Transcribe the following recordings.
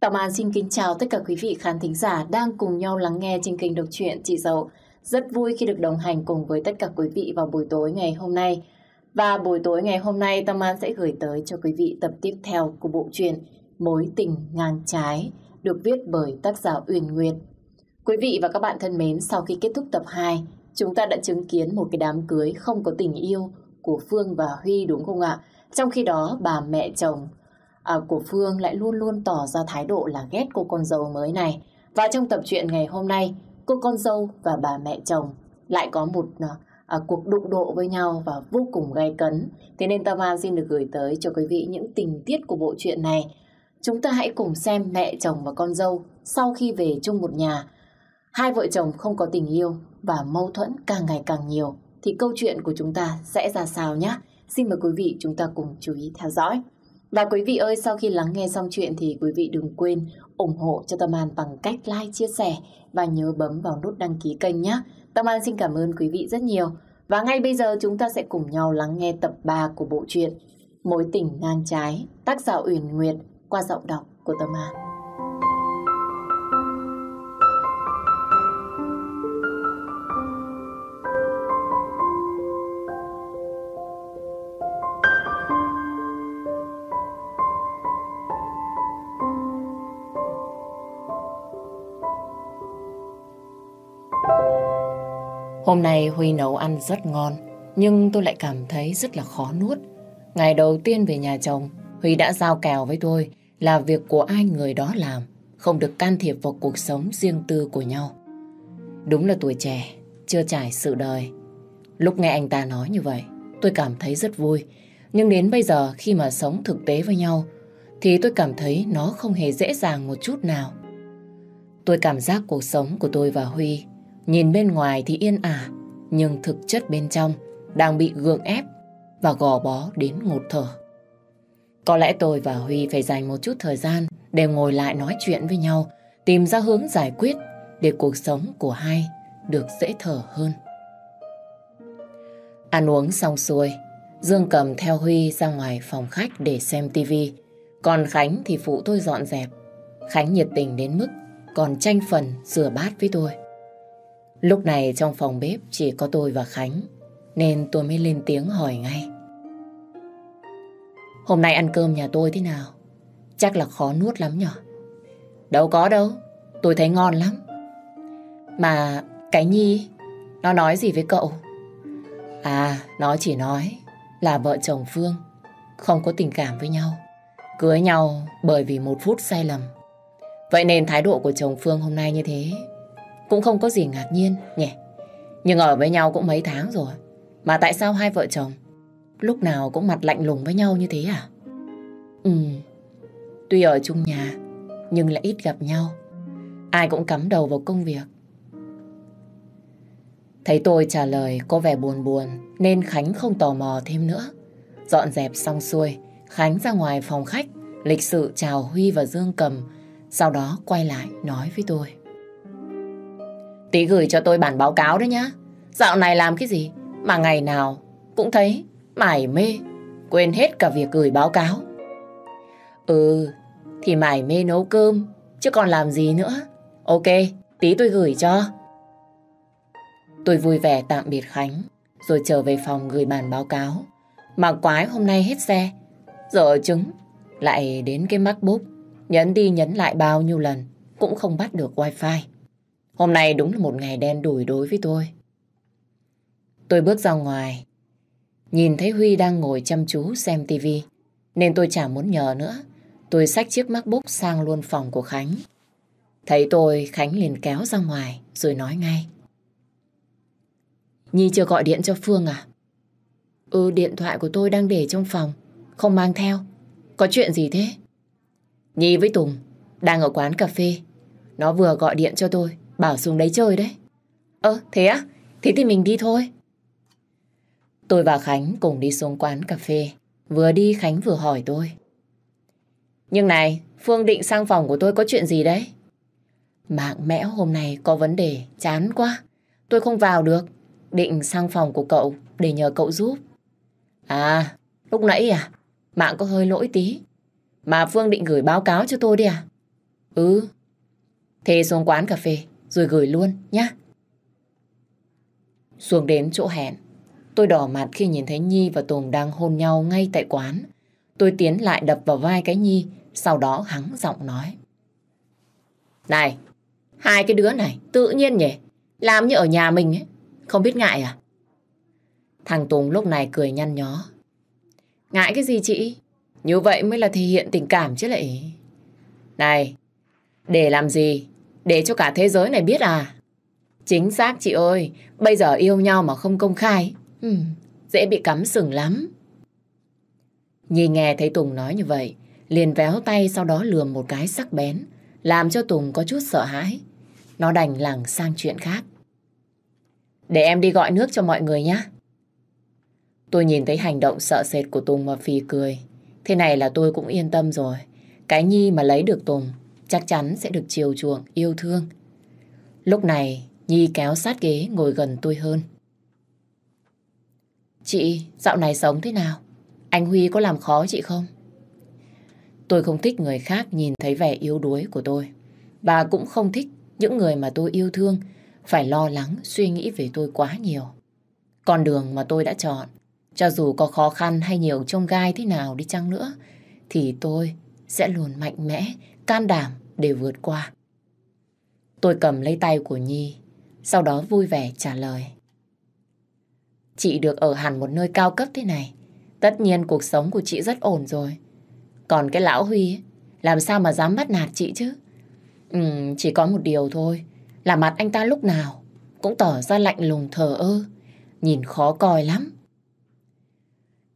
Tâm An xin kính chào tất cả quý vị khán thính giả đang cùng nhau lắng nghe trên kênh độc truyện Chị Dậu. Rất vui khi được đồng hành cùng với tất cả quý vị vào buổi tối ngày hôm nay. Và buổi tối ngày hôm nay Tâm An sẽ gửi tới cho quý vị tập tiếp theo của bộ truyện Mối tình ngang trái được viết bởi tác giả Uyển Nguyệt. Quý vị và các bạn thân mến, sau khi kết thúc tập 2, chúng ta đã chứng kiến một cái đám cưới không có tình yêu của Phương và Huy đúng không ạ? Trong khi đó bà mẹ chồng à, của Phương lại luôn luôn tỏ ra thái độ là ghét cô con dâu mới này. Và trong tập truyện ngày hôm nay, cô con dâu và bà mẹ chồng lại có một à, cuộc đụng độ với nhau và vô cùng gay cấn. Thế nên Tâm An xin được gửi tới cho quý vị những tình tiết của bộ truyện này. Chúng ta hãy cùng xem mẹ chồng và con dâu sau khi về chung một nhà. Hai vợ chồng không có tình yêu và mâu thuẫn càng ngày càng nhiều thì câu chuyện của chúng ta sẽ ra sao nhé. Xin mời quý vị chúng ta cùng chú ý theo dõi. Và quý vị ơi, sau khi lắng nghe xong chuyện thì quý vị đừng quên ủng hộ cho Tâm An bằng cách like, chia sẻ và nhớ bấm vào nút đăng ký kênh nhé. Tâm An xin cảm ơn quý vị rất nhiều. Và ngay bây giờ chúng ta sẽ cùng nhau lắng nghe tập 3 của bộ truyện Mối tình ngang trái, tác giả Uyển Nguyệt qua giọng đọc của Tâm An. Hôm nay Huy nấu ăn rất ngon, nhưng tôi lại cảm thấy rất là khó nuốt. Ngày đầu tiên về nhà chồng, Huy đã giao kèo với tôi là việc của ai người đó làm, không được can thiệp vào cuộc sống riêng tư của nhau. Đúng là tuổi trẻ, chưa trải sự đời. Lúc nghe anh ta nói như vậy, tôi cảm thấy rất vui. Nhưng đến bây giờ khi mà sống thực tế với nhau, thì tôi cảm thấy nó không hề dễ dàng một chút nào. Tôi cảm giác cuộc sống của tôi và Huy Nhìn bên ngoài thì yên ả, nhưng thực chất bên trong đang bị gượng ép và gò bó đến ngột thở. Có lẽ tôi và Huy phải dành một chút thời gian để ngồi lại nói chuyện với nhau, tìm ra hướng giải quyết để cuộc sống của hai được dễ thở hơn. Ăn uống xong xuôi, Dương cầm theo Huy ra ngoài phòng khách để xem tivi. Còn Khánh thì phụ tôi dọn dẹp. Khánh nhiệt tình đến mức còn tranh phần rửa bát với tôi. Lúc này trong phòng bếp chỉ có tôi và Khánh, nên tôi mới lên tiếng hỏi ngay. Hôm nay ăn cơm nhà tôi thế nào? Chắc là khó nuốt lắm nhở? Đâu có đâu, tôi thấy ngon lắm. Mà cái Nhi, nó nói gì với cậu? À, nó chỉ nói là vợ chồng Phương không có tình cảm với nhau. Cưới nhau bởi vì một phút sai lầm. Vậy nên thái độ của chồng Phương hôm nay như thế cũng không có gì ngạc nhiên nhỉ. Nhưng ở với nhau cũng mấy tháng rồi. Mà tại sao hai vợ chồng lúc nào cũng mặt lạnh lùng với nhau như thế à? Ừ, tuy ở chung nhà nhưng lại ít gặp nhau. Ai cũng cắm đầu vào công việc. Thấy tôi trả lời có vẻ buồn buồn nên Khánh không tò mò thêm nữa. Dọn dẹp xong xuôi, Khánh ra ngoài phòng khách, lịch sự chào Huy và Dương Cầm, sau đó quay lại nói với tôi. Tí gửi cho tôi bản báo cáo đấy nhá. Dạo này làm cái gì mà ngày nào cũng thấy mải mê, quên hết cả việc gửi báo cáo. Ừ, thì mải mê nấu cơm, chứ còn làm gì nữa. Ok, tí tôi gửi cho. Tôi vui vẻ tạm biệt Khánh, rồi trở về phòng gửi bản báo cáo. Mà quái hôm nay hết xe, giờ chứng lại đến cái MacBook, nhấn đi nhấn lại bao nhiêu lần, cũng không bắt được wifi. Hôm nay đúng là một ngày đen đủi đối với tôi. Tôi bước ra ngoài, nhìn thấy Huy đang ngồi chăm chú xem tivi, nên tôi chẳng muốn nhờ nữa. Tôi xách chiếc MacBook sang luôn phòng của Khánh. Thấy tôi, Khánh liền kéo ra ngoài, rồi nói ngay. Nhi chưa gọi điện cho Phương à? Ừ, điện thoại của tôi đang để trong phòng, không mang theo. Có chuyện gì thế? Nhi với Tùng đang ở quán cà phê. Nó vừa gọi điện cho tôi, Bảo xuống đấy chơi đấy. Ơ, thế á? Thế thì mình đi thôi. Tôi và Khánh cùng đi xuống quán cà phê. Vừa đi Khánh vừa hỏi tôi. Nhưng này, Phương định sang phòng của tôi có chuyện gì đấy? Mạng mẽo hôm nay có vấn đề, chán quá. Tôi không vào được. Định sang phòng của cậu để nhờ cậu giúp. À, lúc nãy à? Mạng có hơi lỗi tí. Mà Phương định gửi báo cáo cho tôi đi à? Ừ. Thế xuống quán cà phê, rồi gửi luôn, nhá. Xuống đến chỗ hẹn, tôi đỏ mặt khi nhìn thấy Nhi và Tùng đang hôn nhau ngay tại quán. Tôi tiến lại đập vào vai cái Nhi, sau đó hắng giọng nói. Này, hai cái đứa này tự nhiên nhỉ, làm như ở nhà mình ấy, không biết ngại à? Thằng Tùng lúc này cười nhăn nhó. Ngại cái gì chị? Như vậy mới là thể hiện tình cảm chứ lại. Này, để làm gì? Để cho cả thế giới này biết à? Chính xác chị ơi, bây giờ yêu nhau mà không công khai, ừ, dễ bị cắm sừng lắm. Nhi nghe thấy Tùng nói như vậy, liền véo tay sau đó lườm một cái sắc bén, làm cho Tùng có chút sợ hãi. Nó đành lẳng sang chuyện khác. Để em đi gọi nước cho mọi người nhé. Tôi nhìn thấy hành động sợ sệt của Tùng mà phì cười. Thế này là tôi cũng yên tâm rồi. Cái Nhi mà lấy được Tùng chắc chắn sẽ được chiều chuộng, yêu thương. Lúc này Nhi kéo sát ghế ngồi gần tôi hơn. Chị, dạo này sống thế nào? Anh Huy có làm khó chị không? Tôi không thích người khác nhìn thấy vẻ yếu đuối của tôi. Và cũng không thích những người mà tôi yêu thương phải lo lắng suy nghĩ về tôi quá nhiều. Con đường mà tôi đã chọn, cho dù có khó khăn hay nhiều trông gai thế nào đi chăng nữa, thì tôi sẽ luôn mạnh mẽ, can đảm để vượt qua. Tôi cầm lấy tay của Nhi, sau đó vui vẻ trả lời. Chị được ở hẳn một nơi cao cấp thế này, tất nhiên cuộc sống của chị rất ổn rồi. Còn cái lão Huy, làm sao mà dám bắt nạt chị chứ? Ừ, chỉ có một điều thôi, là mặt anh ta lúc nào cũng tỏ ra lạnh lùng thờ ơ, nhìn khó coi lắm.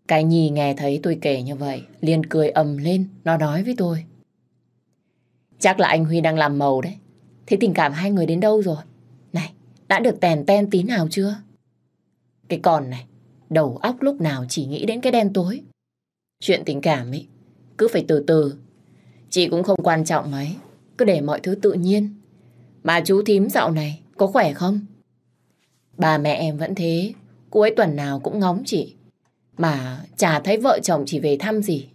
Cái Nhi nghe thấy tôi kể như vậy, liền cười ầm lên, nó nói với tôi. Chắc là anh Huy đang làm màu đấy. Thế tình cảm hai người đến đâu rồi? Này, đã được tèn ten tí nào chưa? Cái con này, đầu óc lúc nào chỉ nghĩ đến cái đen tối. Chuyện tình cảm ấy, cứ phải từ từ. Chị cũng không quan trọng mấy, cứ để mọi thứ tự nhiên. Mà chú thím dạo này, có khỏe không? Bà mẹ em vẫn thế, cuối tuần nào cũng ngóng chị. Mà chả thấy vợ chồng chỉ về thăm gì.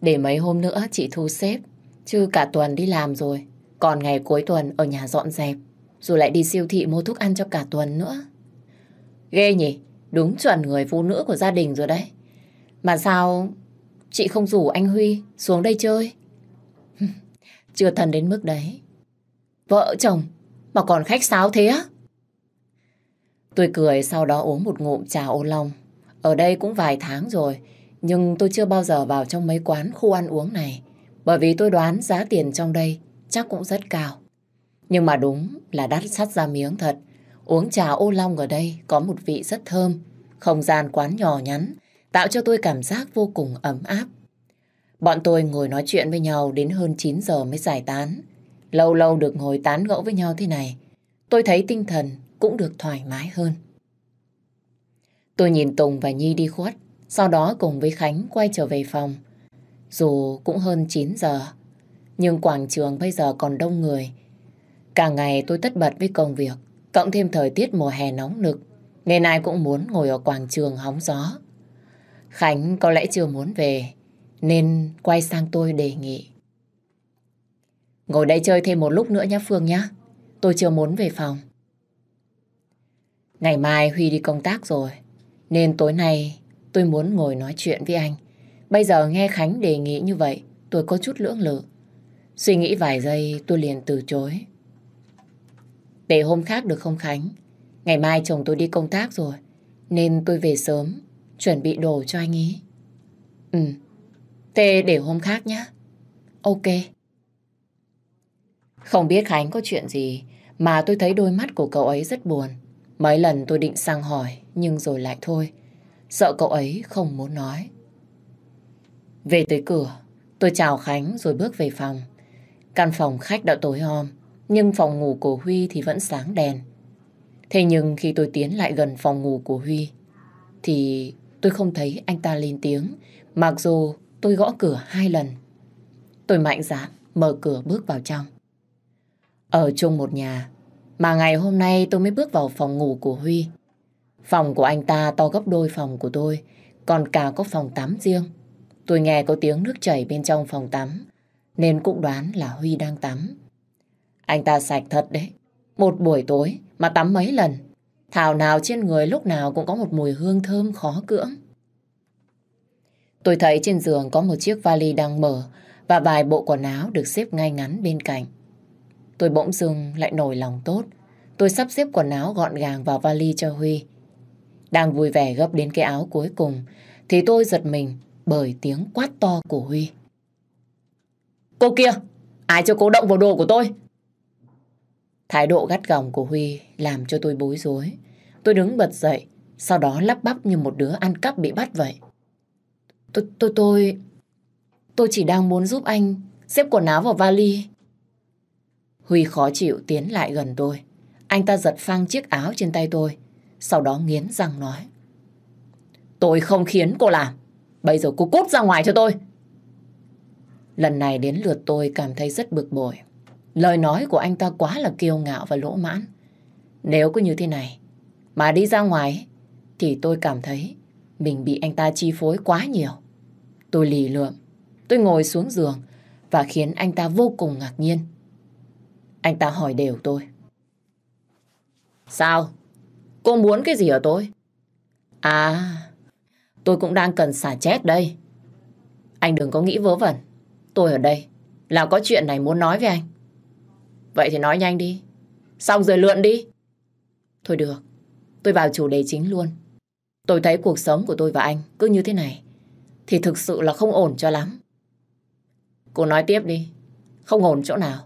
Để mấy hôm nữa chị thu xếp, chứ cả tuần đi làm rồi. Còn ngày cuối tuần ở nhà dọn dẹp, rồi lại đi siêu thị mua thuốc ăn cho cả tuần nữa. Ghê nhỉ, đúng chuẩn người phụ nữ của gia đình rồi đấy. Mà sao chị không rủ anh Huy xuống đây chơi? Chưa thân đến mức đấy. Vợ chồng mà còn khách sáo thế á? Tôi cười sau đó uống một ngụm trà ô long. Ở đây cũng vài tháng rồi, nhưng tôi chưa bao giờ vào trong mấy quán khu ăn uống này. Bởi vì tôi đoán giá tiền trong đây chắc cũng rất cao. Nhưng mà đúng là đắt sắt ra miếng thật. Uống trà ô long ở đây có một vị rất thơm. Không gian quán nhỏ nhắn, tạo cho tôi cảm giác vô cùng ấm áp. Bọn tôi ngồi nói chuyện với nhau đến hơn 9 giờ mới giải tán. Lâu lâu được ngồi tán gẫu với nhau thế này, tôi thấy tinh thần cũng được thoải mái hơn. Tôi nhìn Tùng và Nhi đi khuất, sau đó cùng với Khánh quay trở về phòng. Dù cũng hơn 9 giờ, nhưng quảng trường bây giờ còn đông người. Cả ngày tôi tất bật với công việc, cộng thêm thời tiết mùa hè nóng nực, nên ai cũng muốn ngồi ở quảng trường hóng gió. Khánh có lẽ chưa muốn về, nên quay sang tôi đề nghị. Ngồi đây chơi thêm một lúc nữa nhé Phương nhé. Tôi chưa muốn về phòng. Ngày mai Huy đi công tác rồi, nên tối nay tôi muốn ngồi nói chuyện với anh. Bây giờ nghe Khánh đề nghị như vậy, tôi có chút lưỡng lự. Suy nghĩ vài giây tôi liền từ chối. Để hôm khác được không Khánh? Ngày mai chồng tôi đi công tác rồi, nên tôi về sớm, chuẩn bị đồ cho anh ý. Ừ, thế để hôm khác nhé. Ok. Không biết Khánh có chuyện gì mà tôi thấy đôi mắt của cậu ấy rất buồn. Mấy lần tôi định sang hỏi nhưng rồi lại thôi. Sợ cậu ấy không muốn nói. Về tới cửa, tôi chào Khánh rồi bước về phòng. Căn phòng khách đã tối om, nhưng phòng ngủ của Huy thì vẫn sáng đèn. Thế nhưng khi tôi tiến lại gần phòng ngủ của Huy, thì tôi không thấy anh ta lên tiếng, mặc dù tôi gõ cửa hai lần. Tôi mạnh dạn mở cửa bước vào trong. Ở chung một nhà, mà ngày hôm nay tôi mới bước vào phòng ngủ của Huy. Phòng của anh ta to gấp đôi phòng của tôi, còn cả có phòng tắm riêng. Tôi nghe có tiếng nước chảy bên trong phòng tắm, nên cũng đoán là Huy đang tắm. Anh ta sạch thật đấy. Một buổi tối mà tắm mấy lần. Thảo nào trên người lúc nào cũng có một mùi hương thơm khó cưỡng. Tôi thấy trên giường có một chiếc vali đang mở và vài bộ quần áo được xếp ngay ngắn bên cạnh. Tôi bỗng dưng lại nổi lòng tốt. Tôi sắp xếp quần áo gọn gàng vào vali cho Huy. Đang vui vẻ gấp đến cái áo cuối cùng thì tôi giật mình bởi tiếng quát to của Huy. Cô kia! Ai cho cô động vào đồ của tôi? Thái độ gắt gỏng của Huy làm cho tôi bối rối. Tôi đứng bật dậy, sau đó lắp bắp như một đứa ăn cắp bị bắt vậy. Tôi, tôi, tôi... Tôi chỉ đang muốn giúp anh xếp quần áo vào vali. Huy khó chịu tiến lại gần tôi. Anh ta giật phăng chiếc áo trên tay tôi, sau đó nghiến răng nói. Tôi không khiến cô làm. Bây giờ cô cút ra ngoài cho tôi. Lần này đến lượt tôi cảm thấy rất bực bội. Lời nói của anh ta quá là kiêu ngạo và lỗ mãn. Nếu cứ như thế này mà đi ra ngoài thì tôi cảm thấy mình bị anh ta chi phối quá nhiều. Tôi lì lượm, tôi ngồi xuống giường và khiến anh ta vô cùng ngạc nhiên. Anh ta hỏi đều tôi. Sao? Cô muốn cái gì ở tôi? À, tôi cũng đang cần xả chết đây. Anh đừng có nghĩ vớ vẩn. Tôi ở đây là có chuyện này muốn nói với anh. Vậy thì nói nhanh đi. Xong rồi lượn đi. Thôi được, tôi vào chủ đề chính luôn. Tôi thấy cuộc sống của tôi và anh cứ như thế này thì thực sự là không ổn cho lắm. Cô nói tiếp đi, không ổn chỗ nào.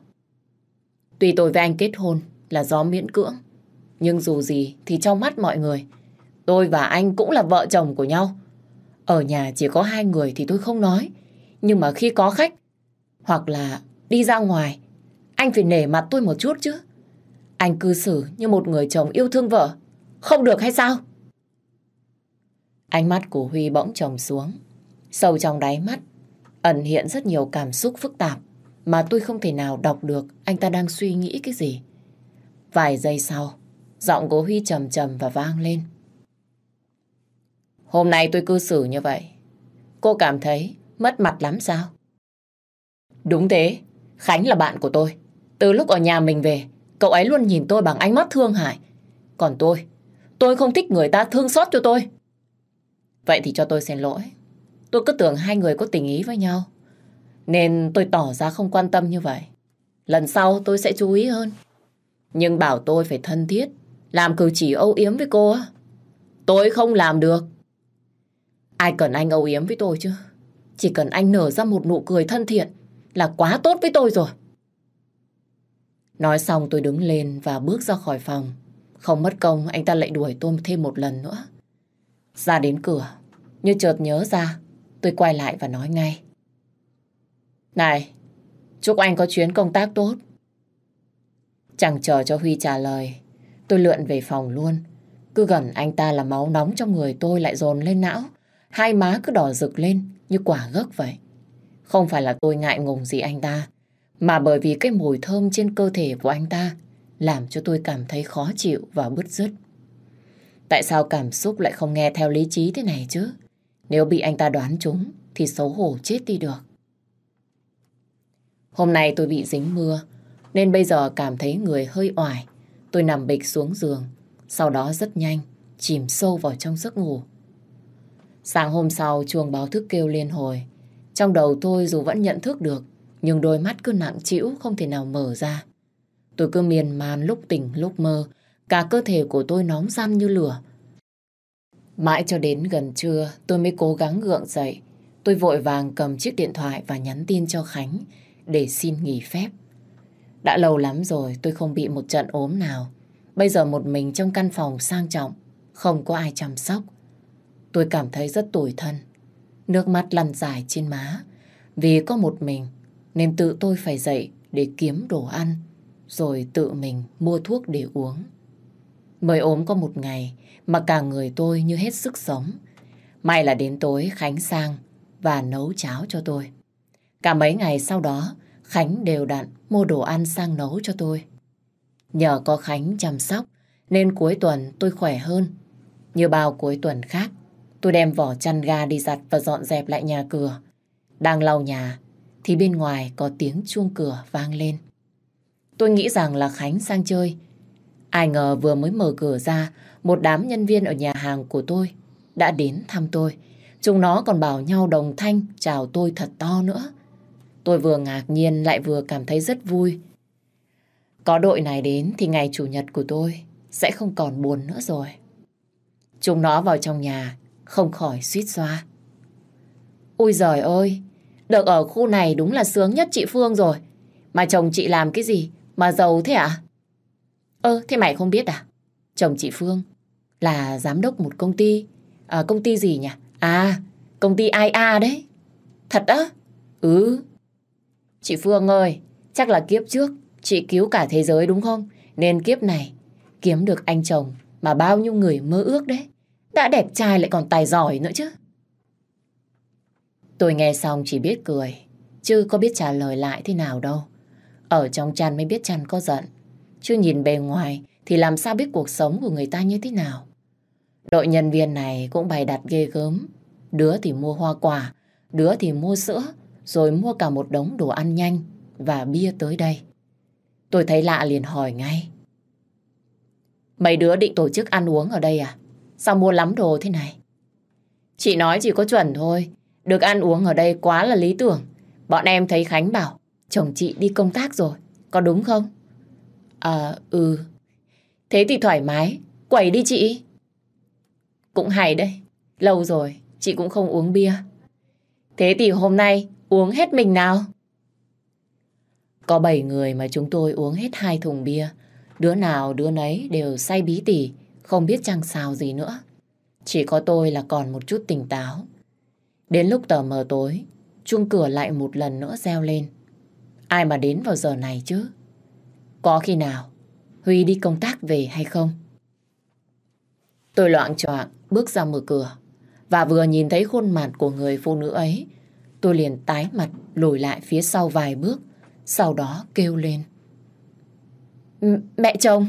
Tuy tôi với anh kết hôn là do miễn cưỡng, nhưng dù gì thì trong mắt mọi người, tôi và anh cũng là vợ chồng của nhau. Ở nhà chỉ có hai người thì tôi không nói, nhưng mà khi có khách hoặc là đi ra ngoài, anh phải nể mặt tôi một chút chứ. Anh cư xử như một người chồng yêu thương vợ, không được hay sao? Ánh mắt của Huy bỗng trồng xuống. Sâu trong đáy mắt, ẩn hiện rất nhiều cảm xúc phức tạp mà tôi không thể nào đọc được anh ta đang suy nghĩ cái gì. Vài giây sau, giọng của Huy trầm trầm và vang lên. Hôm nay tôi cư xử như vậy. Cô cảm thấy mất mặt lắm sao? Đúng thế, Khánh là bạn của tôi. Từ lúc ở nhà mình về, cậu ấy luôn nhìn tôi bằng ánh mắt thương hại. Còn tôi, tôi không thích người ta thương xót cho tôi. Vậy thì cho tôi xin lỗi. Tôi cứ tưởng hai người có tình ý với nhau. Nên tôi tỏ ra không quan tâm như vậy. Lần sau tôi sẽ chú ý hơn. Nhưng bảo tôi phải thân thiết, làm cử chỉ âu yếm với cô á. Tôi không làm được. Ai cần anh âu yếm với tôi chứ? Chỉ cần anh nở ra một nụ cười thân thiện là quá tốt với tôi rồi. Nói xong tôi đứng lên và bước ra khỏi phòng. Không mất công anh ta lại đuổi tôi thêm một lần nữa. Ra đến cửa, như chợt nhớ ra, tôi quay lại và nói ngay. Này, chúc anh có chuyến công tác tốt. Chẳng chờ cho Huy trả lời, tôi lượn về phòng luôn. Cứ gần anh ta là máu nóng trong người tôi lại dồn lên não. Hai má cứ đỏ rực lên như quả gấc vậy. Không phải là tôi ngại ngùng gì anh ta, mà bởi vì cái mùi thơm trên cơ thể của anh ta làm cho tôi cảm thấy khó chịu và bứt rứt. Tại sao cảm xúc lại không nghe theo lý trí thế này chứ? Nếu bị anh ta đoán trúng thì xấu hổ chết đi được. Hôm nay tôi bị dính mưa nên bây giờ cảm thấy người hơi oải. Tôi nằm bịch xuống giường, sau đó rất nhanh chìm sâu vào trong giấc ngủ. Sáng hôm sau chuông báo thức kêu liên hồi. Trong đầu tôi dù vẫn nhận thức được nhưng đôi mắt cứ nặng trĩu không thể nào mở ra. Tôi cứ miên man lúc tỉnh lúc mơ, cả cơ thể của tôi nóng răn như lửa. Mãi cho đến gần trưa tôi mới cố gắng gượng dậy. Tôi vội vàng cầm chiếc điện thoại và nhắn tin cho Khánh để xin nghỉ phép. Đã lâu lắm rồi tôi không bị một trận ốm nào. Bây giờ một mình trong căn phòng sang trọng, không có ai chăm sóc. Tôi cảm thấy rất tủi thân. Nước mắt lăn dài trên má. Vì có một mình nên tự tôi phải dậy để kiếm đồ ăn, rồi tự mình mua thuốc để uống. Mới ốm có một ngày mà cả người tôi như hết sức sống. May là đến tối Khánh sang và nấu cháo cho tôi. Cả mấy ngày sau đó, Khánh đều đặn mua đồ ăn sang nấu cho tôi. Nhờ có Khánh chăm sóc, nên cuối tuần tôi khỏe hơn. Như bao cuối tuần khác, tôi đem vỏ chăn ga đi giặt và dọn dẹp lại nhà cửa. Đang lau nhà, thì bên ngoài có tiếng chuông cửa vang lên. Tôi nghĩ rằng là Khánh sang chơi. Ai ngờ vừa mới mở cửa ra, một đám nhân viên ở nhà hàng của tôi đã đến thăm tôi. Chúng nó còn bảo nhau đồng thanh chào tôi thật to nữa. Tôi vừa ngạc nhiên lại vừa cảm thấy rất vui. Có đội này đến thì ngày chủ nhật của tôi sẽ không còn buồn nữa rồi. Chúng nó vào trong nhà, không khỏi suýt xoa. Ôi giời ơi, được ở khu này đúng là sướng nhất chị Phương rồi. Mà chồng chị làm cái gì mà giàu thế ạ? À? Ơ, thế mày không biết à? Chồng chị Phương là giám đốc một công ty. À, công ty gì nhỉ? À, công ty IA đấy. Thật á? Ừ. Chị Phương ơi, chắc là kiếp trước chị cứu cả thế giới đúng không? Nên kiếp này kiếm được anh chồng mà bao nhiêu người mơ ước đấy. Đã đẹp trai lại còn tài giỏi nữa chứ. Tôi nghe xong chỉ biết cười, chứ có biết trả lời lại thế nào đâu. Ở trong chăn mới biết chăn có giận, chứ nhìn bề ngoài thì làm sao biết cuộc sống của người ta như thế nào. Đội nhân viên này cũng bày đặt ghê gớm. Đứa thì mua hoa quả, đứa thì mua sữa, rồi mua cả một đống đồ ăn nhanh và bia tới đây. Tôi thấy lạ liền hỏi ngay. Mấy đứa định tổ chức ăn uống ở đây à? Sao mua lắm đồ thế này? Chị nói chỉ có chuẩn thôi. Được ăn uống ở đây quá là lý tưởng. Bọn em thấy Khánh bảo chồng chị đi công tác rồi. Có đúng không? À, ừ. Thế thì thoải mái. Quẩy đi chị. Cũng hay đấy. Lâu rồi, chị cũng không uống bia. Thế thì hôm nay uống hết mình nào. Có 7 người mà chúng tôi uống hết hai thùng bia. Đứa nào đứa nấy đều say bí tỉ, không biết chăng sao gì nữa. Chỉ có tôi là còn một chút tỉnh táo. Đến lúc tờ mờ tối, chuông cửa lại một lần nữa reo lên. Ai mà đến vào giờ này chứ? Có khi nào Huy đi công tác về hay không? Tôi loạn choạng bước ra mở cửa và vừa nhìn thấy khuôn mặt của người phụ nữ ấy, tôi liền tái mặt lùi lại phía sau vài bước, sau đó kêu lên. Mẹ chồng!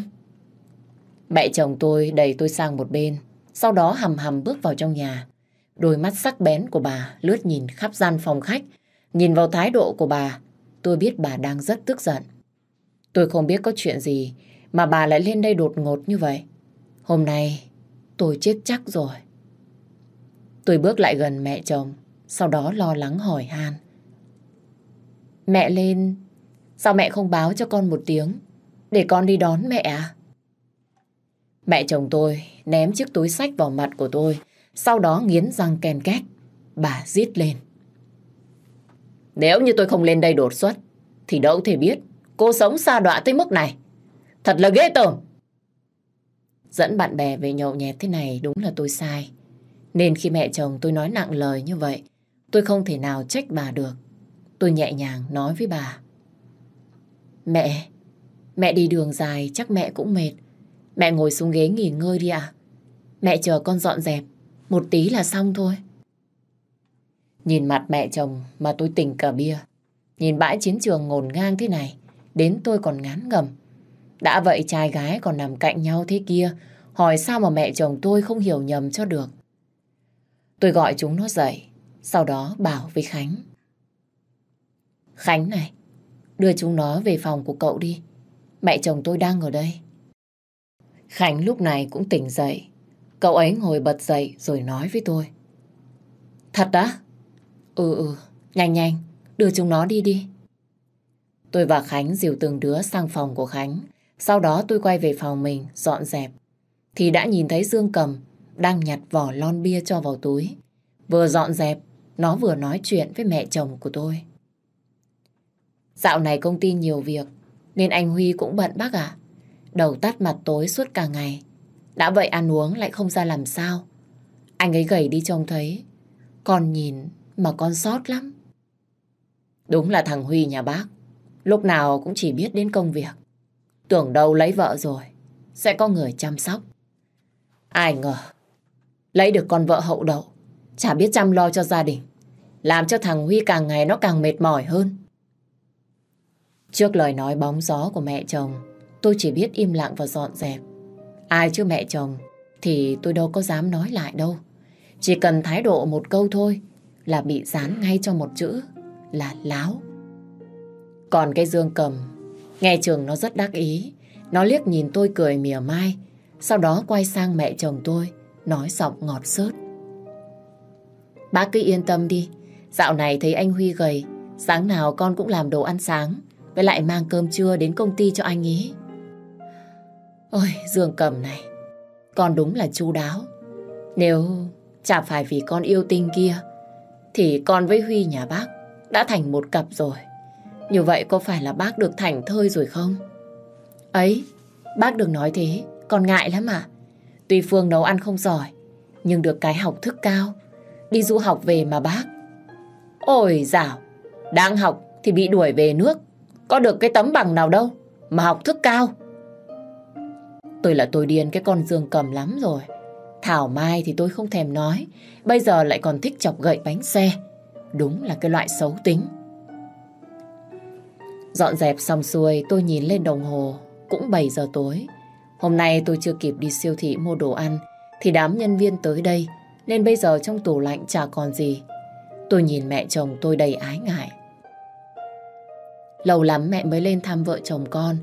Mẹ chồng tôi đẩy tôi sang một bên, sau đó hầm hầm bước vào trong nhà. Đôi mắt sắc bén của bà lướt nhìn khắp gian phòng khách. Nhìn vào thái độ của bà, tôi biết bà đang rất tức giận. Tôi không biết có chuyện gì mà bà lại lên đây đột ngột như vậy. Hôm nay tôi chết chắc rồi. Tôi bước lại gần mẹ chồng, sau đó lo lắng hỏi han. Mẹ lên, sao mẹ không báo cho con một tiếng để con đi đón mẹ à? Mẹ chồng tôi ném chiếc túi sách vào mặt của tôi, sau đó nghiến răng ken két. Bà giết lên. Nếu như tôi không lên đây đột xuất, thì đâu thể biết cô sống xa đọa tới mức này. Thật là ghê tởm. Dẫn bạn bè về nhậu nhẹt thế này đúng là tôi sai. Nên khi mẹ chồng tôi nói nặng lời như vậy, tôi không thể nào trách bà được. Tôi nhẹ nhàng nói với bà. Mẹ, mẹ đi đường dài chắc mẹ cũng mệt. Mẹ ngồi xuống ghế nghỉ ngơi đi ạ. Mẹ chờ con dọn dẹp, một tí là xong thôi. Nhìn mặt mẹ chồng mà tôi tỉnh cả bia. Nhìn bãi chiến trường ngổn ngang thế này, đến tôi còn ngán ngầm. Đã vậy trai gái còn nằm cạnh nhau thế kia, hỏi sao mà mẹ chồng tôi không hiểu nhầm cho được. Tôi gọi chúng nó dậy, sau đó bảo với Khánh. Khánh này, đưa chúng nó về phòng của cậu đi. Mẹ chồng tôi đang ở đây. Khánh lúc này cũng tỉnh dậy. Cậu ấy ngồi bật dậy rồi nói với tôi. Thật á? Ừ ừ, nhanh nhanh, đưa chúng nó đi đi. Tôi và Khánh dìu từng đứa sang phòng của Khánh. Sau đó tôi quay về phòng mình, dọn dẹp. Thì đã nhìn thấy Dương Cầm đang nhặt vỏ lon bia cho vào túi. Vừa dọn dẹp, nó vừa nói chuyện với mẹ chồng của tôi. Dạo này công ty nhiều việc, nên anh Huy cũng bận bác ạ. Đầu tắt mặt tối suốt cả ngày. Đã vậy ăn uống lại không ra làm sao. Anh ấy gầy đi trông thấy. Con nhìn mà con sót lắm. Đúng là thằng Huy nhà bác. Lúc nào cũng chỉ biết đến công việc. Tưởng đâu lấy vợ rồi, sẽ có người chăm sóc. Ai ngờ, lấy được con vợ hậu đậu, chả biết chăm lo cho gia đình. Làm cho thằng Huy càng ngày nó càng mệt mỏi hơn. Trước lời nói bóng gió của mẹ chồng, tôi chỉ biết im lặng và dọn dẹp. Ai chứ mẹ chồng thì tôi đâu có dám nói lại đâu. Chỉ cần thái độ một câu thôi là bị dán ngay cho một chữ là láo. Còn cái Dương cầm, nghe trường nó rất đắc ý. Nó liếc nhìn tôi cười mỉa mai, sau đó quay sang mẹ chồng tôi, nói giọng ngọt sớt. Bác cứ yên tâm đi, dạo này thấy anh Huy gầy, sáng nào con cũng làm đồ ăn sáng, với lại mang cơm trưa đến công ty cho anh ý. Ôi, Dương cầm này, con đúng là chu đáo. Nếu chả phải vì con yêu tinh kia, thì con với Huy nhà bác đã thành một cặp rồi. Như vậy có phải là bác được thành thơi rồi không? Ấy, bác đừng nói thế, con ngại lắm à. Tuy Phương nấu ăn không giỏi, nhưng được cái học thức cao. Đi du học về mà bác. Ôi dào, đang học thì bị đuổi về nước. Có được cái tấm bằng nào đâu mà học thức cao. Tôi là tôi điên, cái con Dương cầm lắm rồi. Thảo Mai thì tôi không thèm nói. Bây giờ lại còn thích chọc gậy bánh xe. Đúng là cái loại xấu tính. Dọn dẹp xong xuôi, tôi nhìn lên đồng hồ. Cũng 7 giờ tối. Hôm nay tôi chưa kịp đi siêu thị mua đồ ăn. Thì đám nhân viên tới đây. Nên bây giờ trong tủ lạnh chả còn gì. Tôi nhìn mẹ chồng tôi đầy ái ngại. Lâu lắm mẹ mới lên thăm vợ chồng con.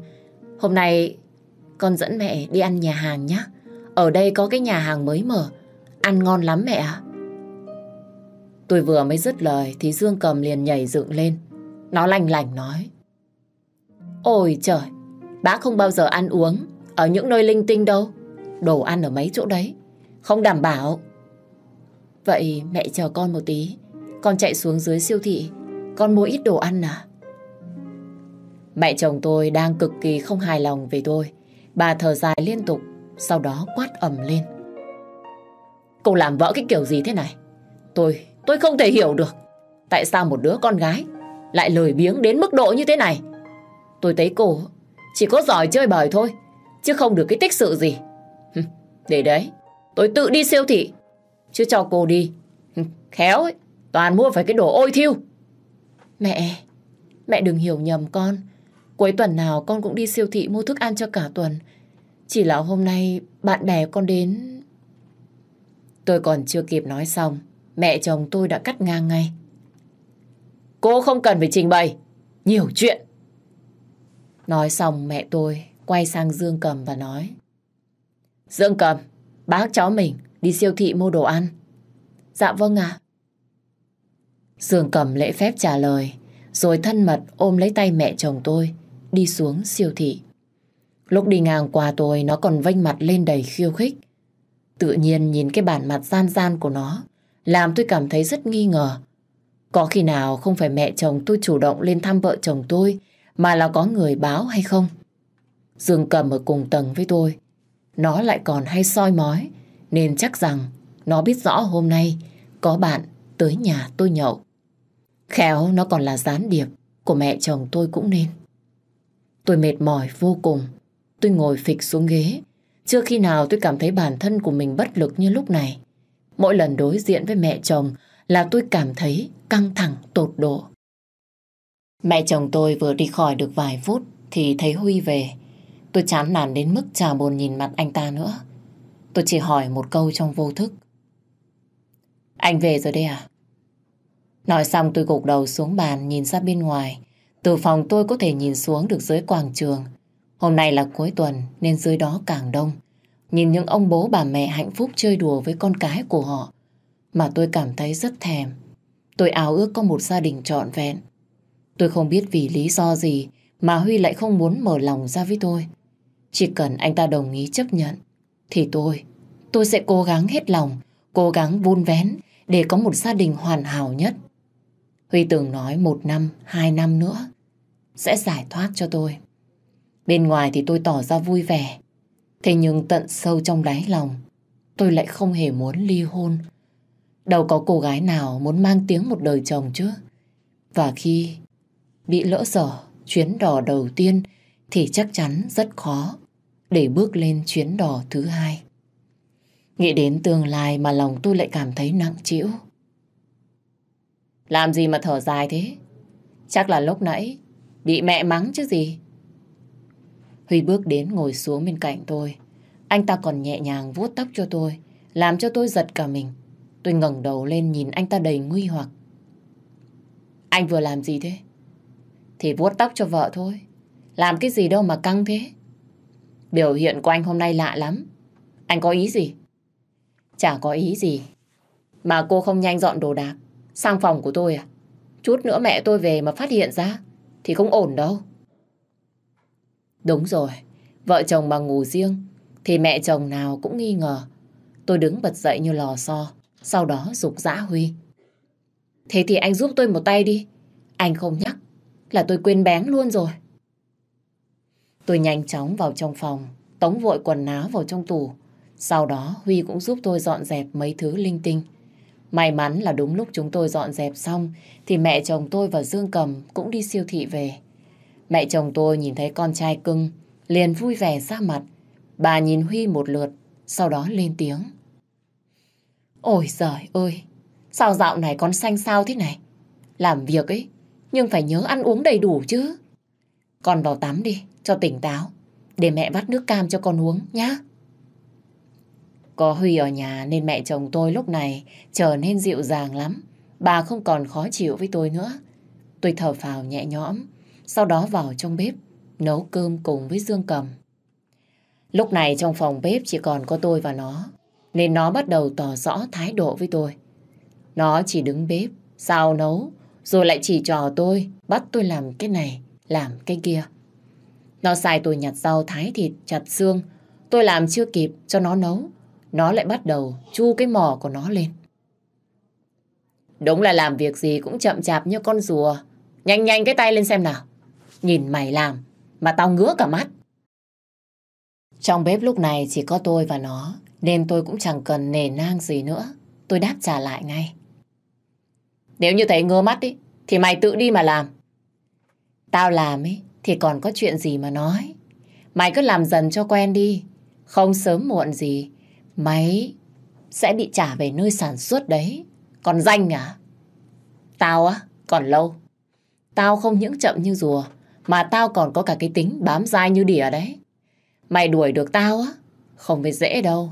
Hôm nay con dẫn mẹ đi ăn nhà hàng nhé. Ở đây có cái nhà hàng mới mở. Ăn ngon lắm mẹ ạ. Tôi vừa mới dứt lời thì Dương cầm liền nhảy dựng lên. Nó lành lành nói. Ôi trời, bác không bao giờ ăn uống ở những nơi linh tinh đâu. Đồ ăn ở mấy chỗ đấy. Không đảm bảo. Vậy mẹ chờ con một tí. Con chạy xuống dưới siêu thị. Con mua ít đồ ăn à? Mẹ chồng tôi đang cực kỳ không hài lòng về tôi. Bà thở dài liên tục, sau đó quát ầm lên. Cô làm vỡ cái kiểu gì thế này? Tôi, tôi không thể hiểu được. Tại sao một đứa con gái lại lười biếng đến mức độ như thế này? Tôi thấy cô chỉ có giỏi chơi bời thôi, chứ không được cái tích sự gì. Để đấy, tôi tự đi siêu thị, chứ cho cô đi. Khéo ấy, toàn mua phải cái đồ ôi thiêu. Mẹ, mẹ đừng hiểu nhầm con. Cuối tuần nào con cũng đi siêu thị mua thức ăn cho cả tuần. Chỉ là hôm nay bạn bè con đến... Tôi còn chưa kịp nói xong, mẹ chồng tôi đã cắt ngang ngay. Cô không cần phải trình bày, nhiều chuyện. Nói xong mẹ tôi quay sang Dương Cầm và nói. Dương Cầm, bác cháu mình đi siêu thị mua đồ ăn. Dạ vâng ạ. Dương Cầm lễ phép trả lời, rồi thân mật ôm lấy tay mẹ chồng tôi, đi xuống siêu thị. Lúc đi ngang qua tôi, nó còn vênh mặt lên đầy khiêu khích. Tự nhiên nhìn cái bản mặt gian gian của nó, làm tôi cảm thấy rất nghi ngờ. Có khi nào không phải mẹ chồng tôi chủ động lên thăm vợ chồng tôi, mà là có người báo hay không? Dương cầm ở cùng tầng với tôi. Nó lại còn hay soi mói, nên chắc rằng nó biết rõ hôm nay có bạn tới nhà tôi nhậu. Khéo nó còn là gián điệp của mẹ chồng tôi cũng nên. Tôi mệt mỏi vô cùng. Tôi ngồi phịch xuống ghế. Chưa khi nào tôi cảm thấy bản thân của mình bất lực như lúc này. Mỗi lần đối diện với mẹ chồng là tôi cảm thấy căng thẳng, tột độ. Mẹ chồng tôi vừa đi khỏi được vài phút thì thấy Huy về. Tôi chán nản đến mức chả buồn nhìn mặt anh ta nữa. Tôi chỉ hỏi một câu trong vô thức. Anh về rồi đây à? Nói xong tôi gục đầu xuống bàn nhìn ra bên ngoài. Từ phòng tôi có thể nhìn xuống được dưới quảng trường. Hôm nay là cuối tuần nên dưới đó càng đông. Nhìn những ông bố bà mẹ hạnh phúc chơi đùa với con cái của họ mà tôi cảm thấy rất thèm. Tôi áo ước có một gia đình trọn vẹn. Tôi không biết vì lý do gì mà Huy lại không muốn mở lòng ra với tôi. Chỉ cần anh ta đồng ý chấp nhận thì tôi, tôi sẽ cố gắng hết lòng, cố gắng vun vén để có một gia đình hoàn hảo nhất. Huy từng nói một năm, hai năm nữa sẽ giải thoát cho tôi. Bên ngoài thì tôi tỏ ra vui vẻ. Thế nhưng tận sâu trong đáy lòng, tôi lại không hề muốn ly hôn. Đâu có cô gái nào muốn mang tiếng một đời chồng chứ. Và khi bị lỡ dở chuyến đò đầu tiên thì chắc chắn rất khó để bước lên chuyến đò thứ hai. Nghĩ đến tương lai mà lòng tôi lại cảm thấy nặng trĩu. Làm gì mà thở dài thế? Chắc là lúc nãy bị mẹ mắng chứ gì. Huy bước đến ngồi xuống bên cạnh tôi. Anh ta còn nhẹ nhàng vuốt tóc cho tôi, làm cho tôi giật cả mình. Tôi ngẩng đầu lên nhìn anh ta đầy nguy hoặc. Anh vừa làm gì thế? Thì vuốt tóc cho vợ thôi. Làm cái gì đâu mà căng thế. Biểu hiện của anh hôm nay lạ lắm. Anh có ý gì? Chả có ý gì. Mà cô không nhanh dọn đồ đạc sang phòng của tôi à? Chút nữa mẹ tôi về mà phát hiện ra thì không ổn đâu. Đúng rồi, vợ chồng mà ngủ riêng thì mẹ chồng nào cũng nghi ngờ. Tôi đứng bật dậy như lò xo, sau đó dục dã Huy. Thế thì anh giúp tôi một tay đi. Anh không nhắc là tôi quên bén luôn rồi. Tôi nhanh chóng vào trong phòng, tống vội quần áo vào trong tủ. Sau đó Huy cũng giúp tôi dọn dẹp mấy thứ linh tinh. May mắn là đúng lúc chúng tôi dọn dẹp xong thì mẹ chồng tôi và Dương Cầm cũng đi siêu thị về. Mẹ chồng tôi nhìn thấy con trai cưng liền vui vẻ ra mặt. Bà nhìn Huy một lượt sau đó lên tiếng. Ôi giời ơi, sao dạo này con xanh sao thế này? Làm việc ấy, nhưng phải nhớ ăn uống đầy đủ chứ. Con vào tắm đi, cho tỉnh táo. Để mẹ vắt nước cam cho con uống nhá. Có Huy ở nhà nên mẹ chồng tôi lúc này trở nên dịu dàng lắm. Bà không còn khó chịu với tôi nữa. Tôi thở phào nhẹ nhõm, sau đó vào trong bếp nấu cơm cùng với Dương Cầm. Lúc này trong phòng bếp chỉ còn có tôi và nó, nên nó bắt đầu tỏ rõ thái độ với tôi. Nó chỉ đứng bếp, xào nấu, rồi lại chỉ trò tôi, bắt tôi làm cái này, làm cái kia. Nó sai tôi nhặt rau thái thịt, chặt xương. Tôi làm chưa kịp cho nó nấu. Nó lại bắt đầu chu cái mỏ của nó lên. Đúng là làm việc gì cũng chậm chạp như con rùa. Nhanh nhanh cái tay lên xem nào. Nhìn mày làm, mà tao ngứa cả mắt. Trong bếp lúc này chỉ có tôi và nó, nên tôi cũng chẳng cần nề nang gì nữa. Tôi đáp trả lại ngay. Nếu như thấy ngứa mắt ý, thì mày tự đi mà làm. Tao làm ấy, thì còn có chuyện gì mà nói. Mày cứ làm dần cho quen đi. Không sớm muộn gì, máy sẽ bị trả về nơi sản xuất đấy. Còn danh à? Tao á, còn lâu. Tao không những chậm như rùa, mà tao còn có cả cái tính bám dai như đỉa đấy. Mày đuổi được tao á, không phải dễ đâu.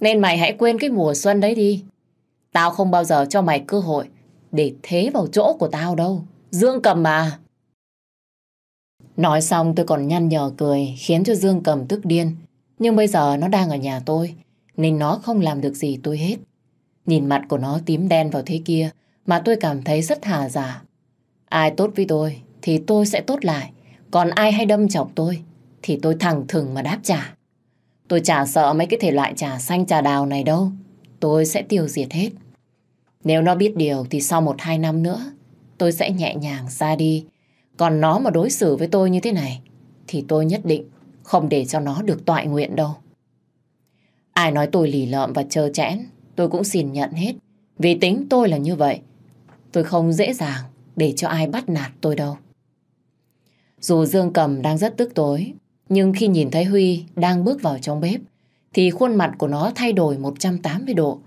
Nên mày hãy quên cái mùa xuân đấy đi. Tao không bao giờ cho mày cơ hội để thế vào chỗ của tao đâu. Dương cầm mà. Nói xong tôi còn nhăn nhở cười khiến cho Dương cầm tức điên. Nhưng bây giờ nó đang ở nhà tôi nên nó không làm được gì tôi hết. Nhìn mặt của nó tím đen vào thế kia, mà tôi cảm thấy rất hà giả. Ai tốt với tôi, thì tôi sẽ tốt lại. Còn ai hay đâm chọc tôi, thì tôi thẳng thừng mà đáp trả. Tôi chả sợ mấy cái thể loại trà xanh, trà đào này đâu. Tôi sẽ tiêu diệt hết. Nếu nó biết điều thì sau một hai năm nữa, tôi sẽ nhẹ nhàng ra đi còn nó mà đối xử với tôi như thế này, thì tôi nhất định không để cho nó được tọa nguyện đâu. Ai nói tôi lì lợm và trơ chẽn, tôi cũng xin nhận hết. Vì tính tôi là như vậy. Tôi không dễ dàng để cho ai bắt nạt tôi đâu. Dù Dương Cầm đang rất tức tối, nhưng khi nhìn thấy Huy đang bước vào trong bếp, thì khuôn mặt của nó thay đổi 180 độ.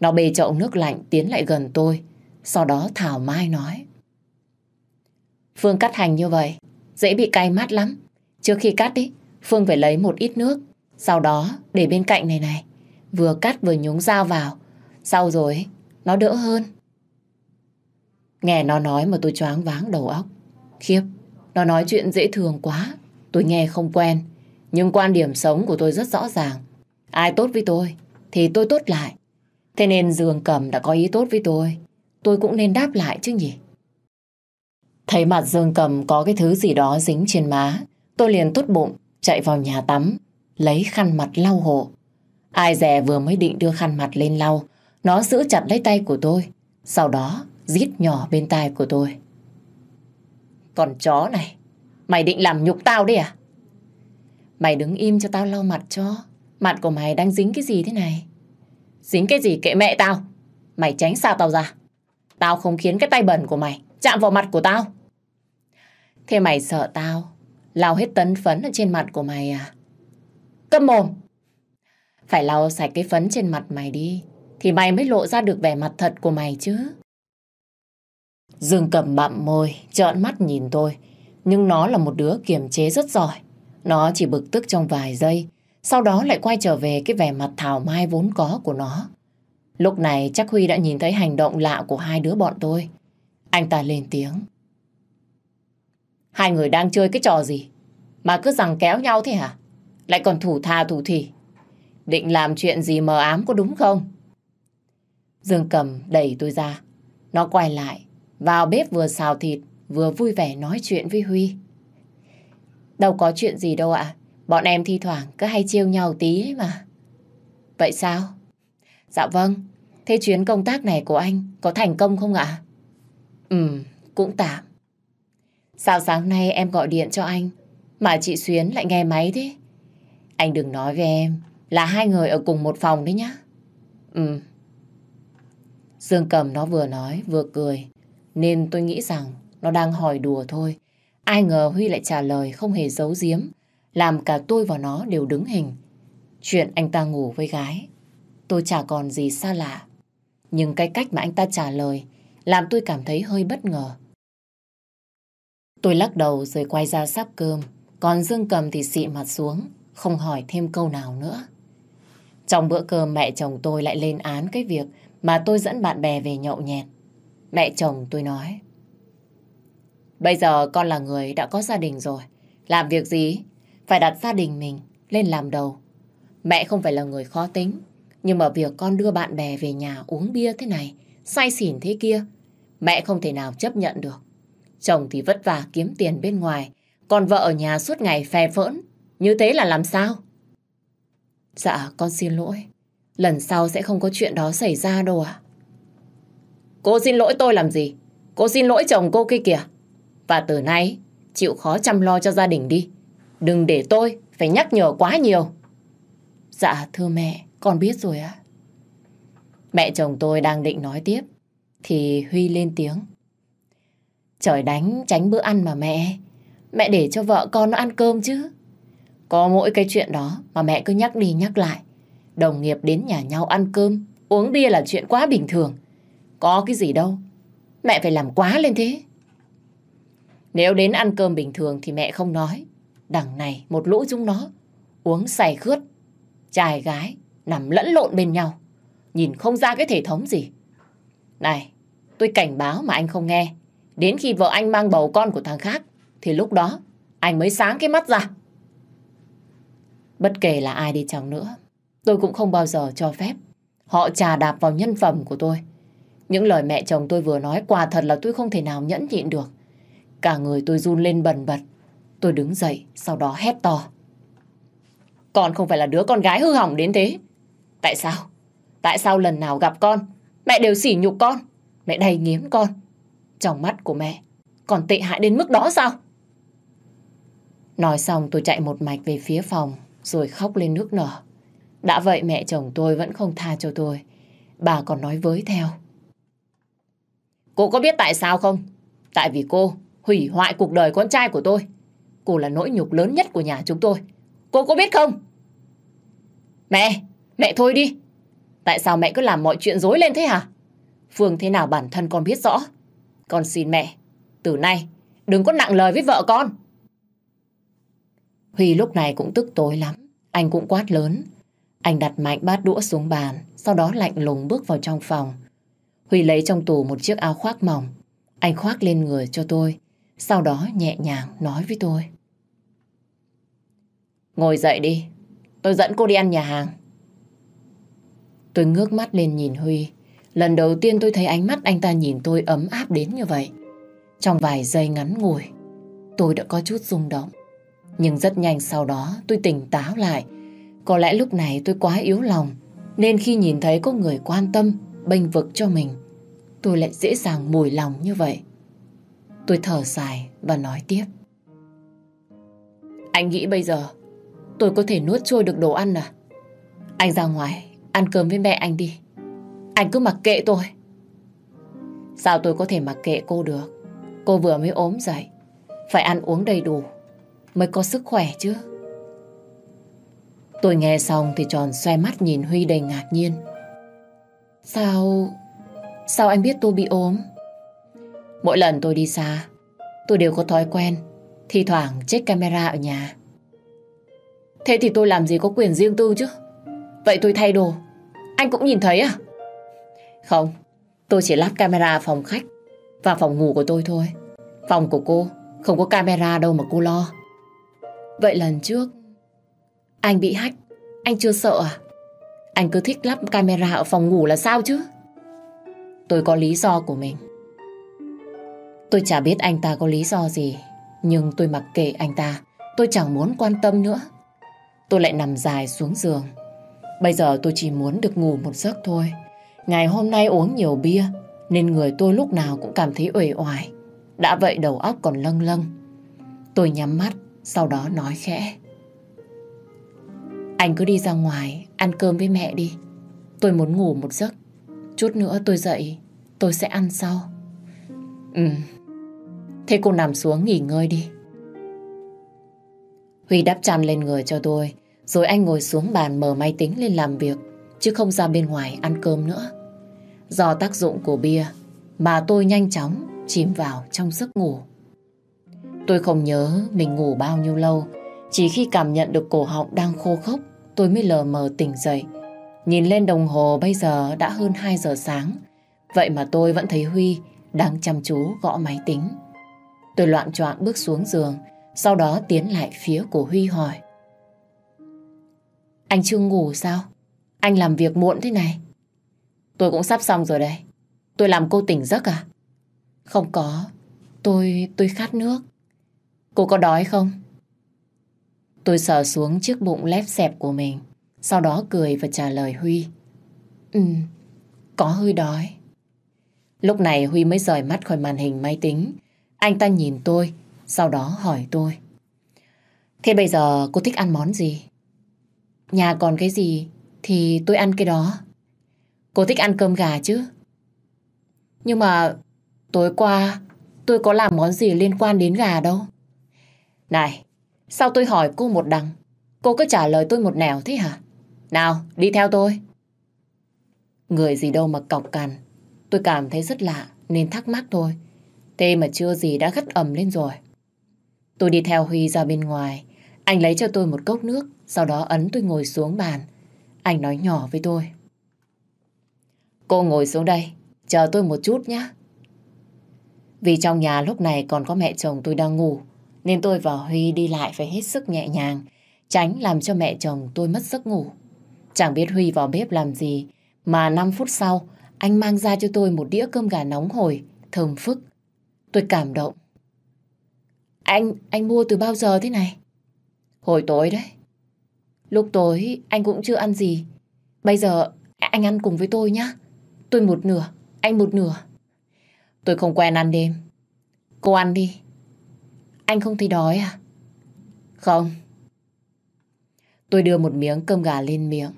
Nó bê chậu nước lạnh tiến lại gần tôi, sau đó thảo mai nói. Phương cắt hành như vậy, dễ bị cay mắt lắm. Trước khi cắt đi, Phương phải lấy một ít nước, sau đó để bên cạnh này này. Vừa cắt vừa nhúng dao vào, sau rồi nó đỡ hơn. Nghe nó nói mà tôi choáng váng đầu óc. Khiếp, nó nói chuyện dễ thường quá, tôi nghe không quen. Nhưng quan điểm sống của tôi rất rõ ràng. Ai tốt với tôi, thì tôi tốt lại. Thế nên Dương cầm đã có ý tốt với tôi, tôi cũng nên đáp lại chứ nhỉ? Thấy mặt Dương Cầm có cái thứ gì đó dính trên má, tôi liền tốt bụng, chạy vào nhà tắm, lấy khăn mặt lau hộ. Ai dè vừa mới định đưa khăn mặt lên lau, nó giữ chặt lấy tay của tôi, sau đó rít nhỏ bên tai của tôi. Còn chó này, mày định làm nhục tao đấy à? Mày đứng im cho tao lau mặt cho. Mặt của mày đang dính cái gì thế này? Dính cái gì kệ mẹ tao. Mày tránh xa tao ra. Tao không khiến cái tay bẩn của mày chạm vào mặt của tao. Thế mày sợ tao lau hết tấn phấn ở trên mặt của mày à? Câm mồm! Phải lau sạch cái phấn trên mặt mày đi thì mày mới lộ ra được vẻ mặt thật của mày chứ. Dương cầm bặm môi, trợn mắt nhìn tôi. Nhưng nó là một đứa kiềm chế rất giỏi. Nó chỉ bực tức trong vài giây, sau đó lại quay trở về cái vẻ mặt thảo mai vốn có của nó. Lúc này chắc Huy đã nhìn thấy hành động lạ của hai đứa bọn tôi. Anh ta lên tiếng. Hai người đang chơi cái trò gì? Mà cứ rằng kéo nhau thế hả? Lại còn thủ tha thủ thỉ. Định làm chuyện gì mờ ám có đúng không? Dương cầm đẩy tôi ra. Nó quay lại, vào bếp vừa xào thịt, vừa vui vẻ nói chuyện với Huy. Đâu có chuyện gì đâu ạ. Bọn em thi thoảng cứ hay chiêu nhau tí ấy mà. Vậy sao? Dạ vâng. Thế chuyến công tác này của anh có thành công không ạ? Ừ, cũng tạm. Sao sáng nay em gọi điện cho anh mà chị Xuyến lại nghe máy thế? Anh đừng nói với em là hai người ở cùng một phòng đấy nhá. Ừ. Dương cầm nó vừa nói vừa cười nên tôi nghĩ rằng nó đang hỏi đùa thôi. Ai ngờ Huy lại trả lời không hề giấu giếm làm cả tôi và nó đều đứng hình. Chuyện anh ta ngủ với gái tôi chả còn gì xa lạ. Nhưng cái cách mà anh ta trả lời làm tôi cảm thấy hơi bất ngờ. Tôi lắc đầu rồi quay ra sắp cơm, còn Dương Cầm thì xị mặt xuống, không hỏi thêm câu nào nữa. Trong bữa cơm mẹ chồng tôi lại lên án cái việc mà tôi dẫn bạn bè về nhậu nhẹt. Mẹ chồng tôi nói. Bây giờ con là người đã có gia đình rồi. Làm việc gì? Phải đặt gia đình mình lên làm đầu. Mẹ không phải là người khó tính. Nhưng mà việc con đưa bạn bè về nhà uống bia thế này, say xỉn thế kia, mẹ không thể nào chấp nhận được. Chồng thì vất vả kiếm tiền bên ngoài, còn vợ ở nhà suốt ngày phè phỡn. Như thế là làm sao? Dạ, con xin lỗi. Lần sau sẽ không có chuyện đó xảy ra đâu ạ. Cô xin lỗi tôi làm gì? Cô xin lỗi chồng cô kia kìa. Và từ nay, chịu khó chăm lo cho gia đình đi. Đừng để tôi phải nhắc nhở quá nhiều. Dạ, thưa mẹ, con biết rồi ạ. Mẹ chồng tôi đang định nói tiếp, thì Huy lên tiếng. Trời đánh tránh bữa ăn mà mẹ. Mẹ để cho vợ con nó ăn cơm chứ. Có mỗi cái chuyện đó mà mẹ cứ nhắc đi nhắc lại. Đồng nghiệp đến nhà nhau ăn cơm, uống bia là chuyện quá bình thường. Có cái gì đâu. Mẹ phải làm quá lên thế. Nếu đến ăn cơm bình thường thì mẹ không nói. Đằng này một lũ chúng nó uống say khướt, trai gái nằm lẫn lộn bên nhau. Nhìn không ra cái thể thống gì. Này, tôi cảnh báo mà anh không nghe. Đến khi vợ anh mang bầu con của thằng khác, thì lúc đó anh mới sáng cái mắt ra. Bất kể là ai đi chăng nữa, tôi cũng không bao giờ cho phép họ trà đạp vào nhân phẩm của tôi. Những lời mẹ chồng tôi vừa nói quả thật là tôi không thể nào nhẫn nhịn được. Cả người tôi run lên bần bật. Tôi đứng dậy, sau đó hét to. Con không phải là đứa con gái hư hỏng đến thế. Tại sao? Tại sao lần nào gặp con, mẹ đều sỉ nhục con, mẹ đầy nghiếm con. Trong mắt của mẹ, còn tệ hại đến mức đó sao? Nói xong tôi chạy một mạch về phía phòng, rồi khóc lên nước nở. Đã vậy mẹ chồng tôi vẫn không tha cho tôi. Bà còn nói với theo. Cô có biết tại sao không? Tại vì cô hủy hoại cuộc đời con trai của tôi. Cô là nỗi nhục lớn nhất của nhà chúng tôi. Cô có biết không? Mẹ, mẹ thôi đi. Tại sao mẹ cứ làm mọi chuyện dối lên thế hả? Phương thế nào bản thân con biết rõ. Con xin mẹ, từ nay đừng có nặng lời với vợ con. Huy lúc này cũng tức tối lắm. Anh cũng quát lớn. Anh đặt mạnh bát đũa xuống bàn, sau đó lạnh lùng bước vào trong phòng. Huy lấy trong tủ một chiếc áo khoác mỏng. Anh khoác lên người cho tôi, sau đó nhẹ nhàng nói với tôi. Ngồi dậy đi, tôi dẫn cô đi ăn nhà hàng. Tôi ngước mắt lên nhìn Huy. Lần đầu tiên tôi thấy ánh mắt anh ta nhìn tôi ấm áp đến như vậy. Trong vài giây ngắn ngủi, tôi đã có chút rung động. Nhưng rất nhanh sau đó tôi tỉnh táo lại. Có lẽ lúc này tôi quá yếu lòng, nên khi nhìn thấy có người quan tâm, bênh vực cho mình, tôi lại dễ dàng mùi lòng như vậy. Tôi thở dài và nói tiếp. Anh nghĩ bây giờ tôi có thể nuốt trôi được đồ ăn à? Anh ra ngoài ăn cơm với mẹ anh đi. Anh cứ mặc kệ tôi. Sao tôi có thể mặc kệ cô được? Cô vừa mới ốm dậy. Phải ăn uống đầy đủ mới có sức khỏe chứ. Tôi nghe xong thì tròn xoay mắt nhìn Huy đầy ngạc nhiên. Sao... Sao anh biết tôi bị ốm? Mỗi lần tôi đi xa, tôi đều có thói quen, thi thoảng check camera ở nhà. Thế thì tôi làm gì có quyền riêng tư chứ? Vậy tôi thay đồ, anh cũng nhìn thấy à? Không, tôi chỉ lắp camera phòng khách và phòng ngủ của tôi thôi. Phòng của cô Không có camera đâu mà cô lo. Vậy lần trước, anh bị hách anh chưa sợ à? Anh cứ thích lắp camera ở phòng ngủ là sao chứ? Tôi có lý do của mình. Tôi chả biết anh ta có lý do gì, nhưng tôi mặc kệ anh ta, tôi chẳng muốn quan tâm nữa. Tôi lại nằm dài xuống giường. Bây giờ tôi chỉ muốn được ngủ một giấc thôi. Ngày hôm nay uống nhiều bia, nên người tôi lúc nào cũng cảm thấy uể oải. Đã vậy đầu óc còn lâng lâng. Tôi nhắm mắt, sau đó nói khẽ. Anh cứ đi ra ngoài, ăn cơm với mẹ đi. Tôi muốn ngủ một giấc. Chút nữa tôi dậy, tôi sẽ ăn sau. Ừ, thế cô nằm xuống nghỉ ngơi đi. Huy đắp chăn lên người cho tôi, rồi anh ngồi xuống bàn mở máy tính lên làm việc, chứ không ra bên ngoài ăn cơm nữa. Do tác dụng của bia, mà tôi nhanh chóng chìm vào trong giấc ngủ. Tôi không nhớ mình ngủ bao nhiêu lâu, chỉ khi cảm nhận được cổ họng đang khô khốc, tôi mới lờ mờ tỉnh dậy. Nhìn lên đồng hồ bây giờ đã hơn 2 giờ sáng, vậy mà tôi vẫn thấy Huy đang chăm chú gõ máy tính. Tôi loạn choạng bước xuống giường, sau đó tiến lại phía của Huy hỏi. Anh chưa ngủ sao? Anh làm việc muộn thế này. Tôi cũng sắp xong rồi đây. Tôi làm cô tỉnh giấc à? Không có. Tôi... tôi khát nước. Cô có đói không? Tôi sờ xuống chiếc bụng lép xẹp của mình. Sau đó cười và trả lời Huy. Ừ, có hơi đói. Lúc này Huy mới rời mắt khỏi màn hình máy tính. Anh ta nhìn tôi, sau đó hỏi tôi. Thế bây giờ cô thích ăn món gì? Nhà còn cái gì thì tôi ăn cái đó. Cô thích ăn cơm gà chứ? Nhưng mà tối qua tôi có làm món gì liên quan đến gà đâu. Này, sao tôi hỏi cô một đằng, cô cứ trả lời tôi một nẻo thế hả? Nào, đi theo tôi. Người gì đâu mà cọc cằn, tôi cảm thấy rất lạ nên thắc mắc thôi. Thế mà chưa gì đã gắt ẩm lên rồi. Tôi đi theo Huy ra bên ngoài, anh lấy cho tôi một cốc nước, sau đó ấn tôi ngồi xuống bàn. Anh nói nhỏ với tôi. Cô ngồi xuống đây, chờ tôi một chút nhé. Vì trong nhà lúc này còn có mẹ chồng tôi đang ngủ, nên tôi và Huy đi lại phải hết sức nhẹ nhàng, tránh làm cho mẹ chồng tôi mất giấc ngủ. Chẳng biết Huy vào bếp làm gì, mà 5 phút sau, anh mang ra cho tôi một đĩa cơm gà nóng hổi, thơm phức. Tôi cảm động. Anh, anh mua từ bao giờ thế này? Hồi tối đấy. Lúc tối anh cũng chưa ăn gì. Bây giờ anh ăn cùng với tôi nhé. Tôi một nửa, anh một nửa. Tôi không quen ăn đêm. Cô ăn đi. Anh không thấy đói à? Không. Tôi đưa một miếng cơm gà lên miệng.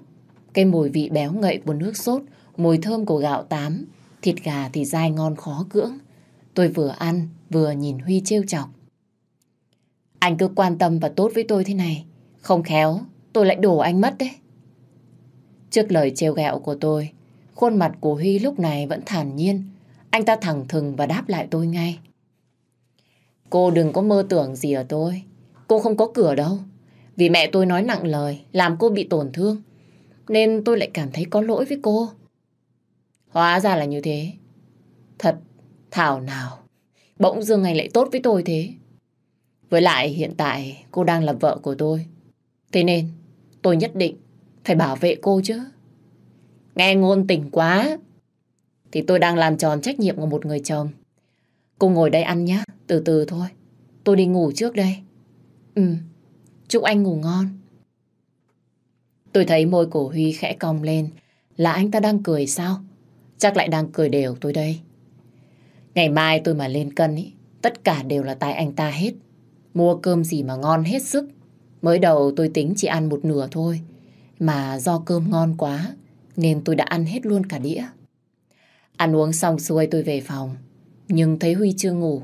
Cái mùi vị béo ngậy của nước sốt, mùi thơm của gạo tám, thịt gà thì dai ngon khó cưỡng. Tôi vừa ăn, vừa nhìn Huy trêu chọc. Anh cứ quan tâm và tốt với tôi thế này. Không khéo, tôi lại đổ anh mất đấy. Trước lời trêu ghẹo của tôi, khuôn mặt của Huy lúc này vẫn thản nhiên. Anh ta thẳng thừng và đáp lại tôi ngay. Cô đừng có mơ tưởng gì ở tôi. Cô không có cửa đâu. Vì mẹ tôi nói nặng lời, làm cô bị tổn thương. Nên tôi lại cảm thấy có lỗi với cô. Hóa ra là như thế. Thật, thảo nào. Bỗng dưng ngày lại tốt với tôi thế. Với lại hiện tại cô đang là vợ của tôi. Thế nên tôi nhất định phải bảo vệ cô chứ. Nghe ngôn tình quá. Thì tôi đang làm tròn trách nhiệm của một người chồng. Cô ngồi đây ăn nhé. Từ từ thôi. Tôi đi ngủ trước đây. Ừ. Chúc anh ngủ ngon. Tôi thấy môi cổ Huy khẽ cong lên. Là anh ta đang cười sao? Chắc lại đang cười đều tôi đây. Ngày mai tôi mà lên cân ý, tất cả đều là tại anh ta hết. Mua cơm gì mà ngon hết sức. Mới đầu tôi tính chỉ ăn một nửa thôi. Mà do cơm ngon quá, nên tôi đã ăn hết luôn cả đĩa. Ăn uống xong xuôi tôi về phòng. Nhưng thấy Huy chưa ngủ.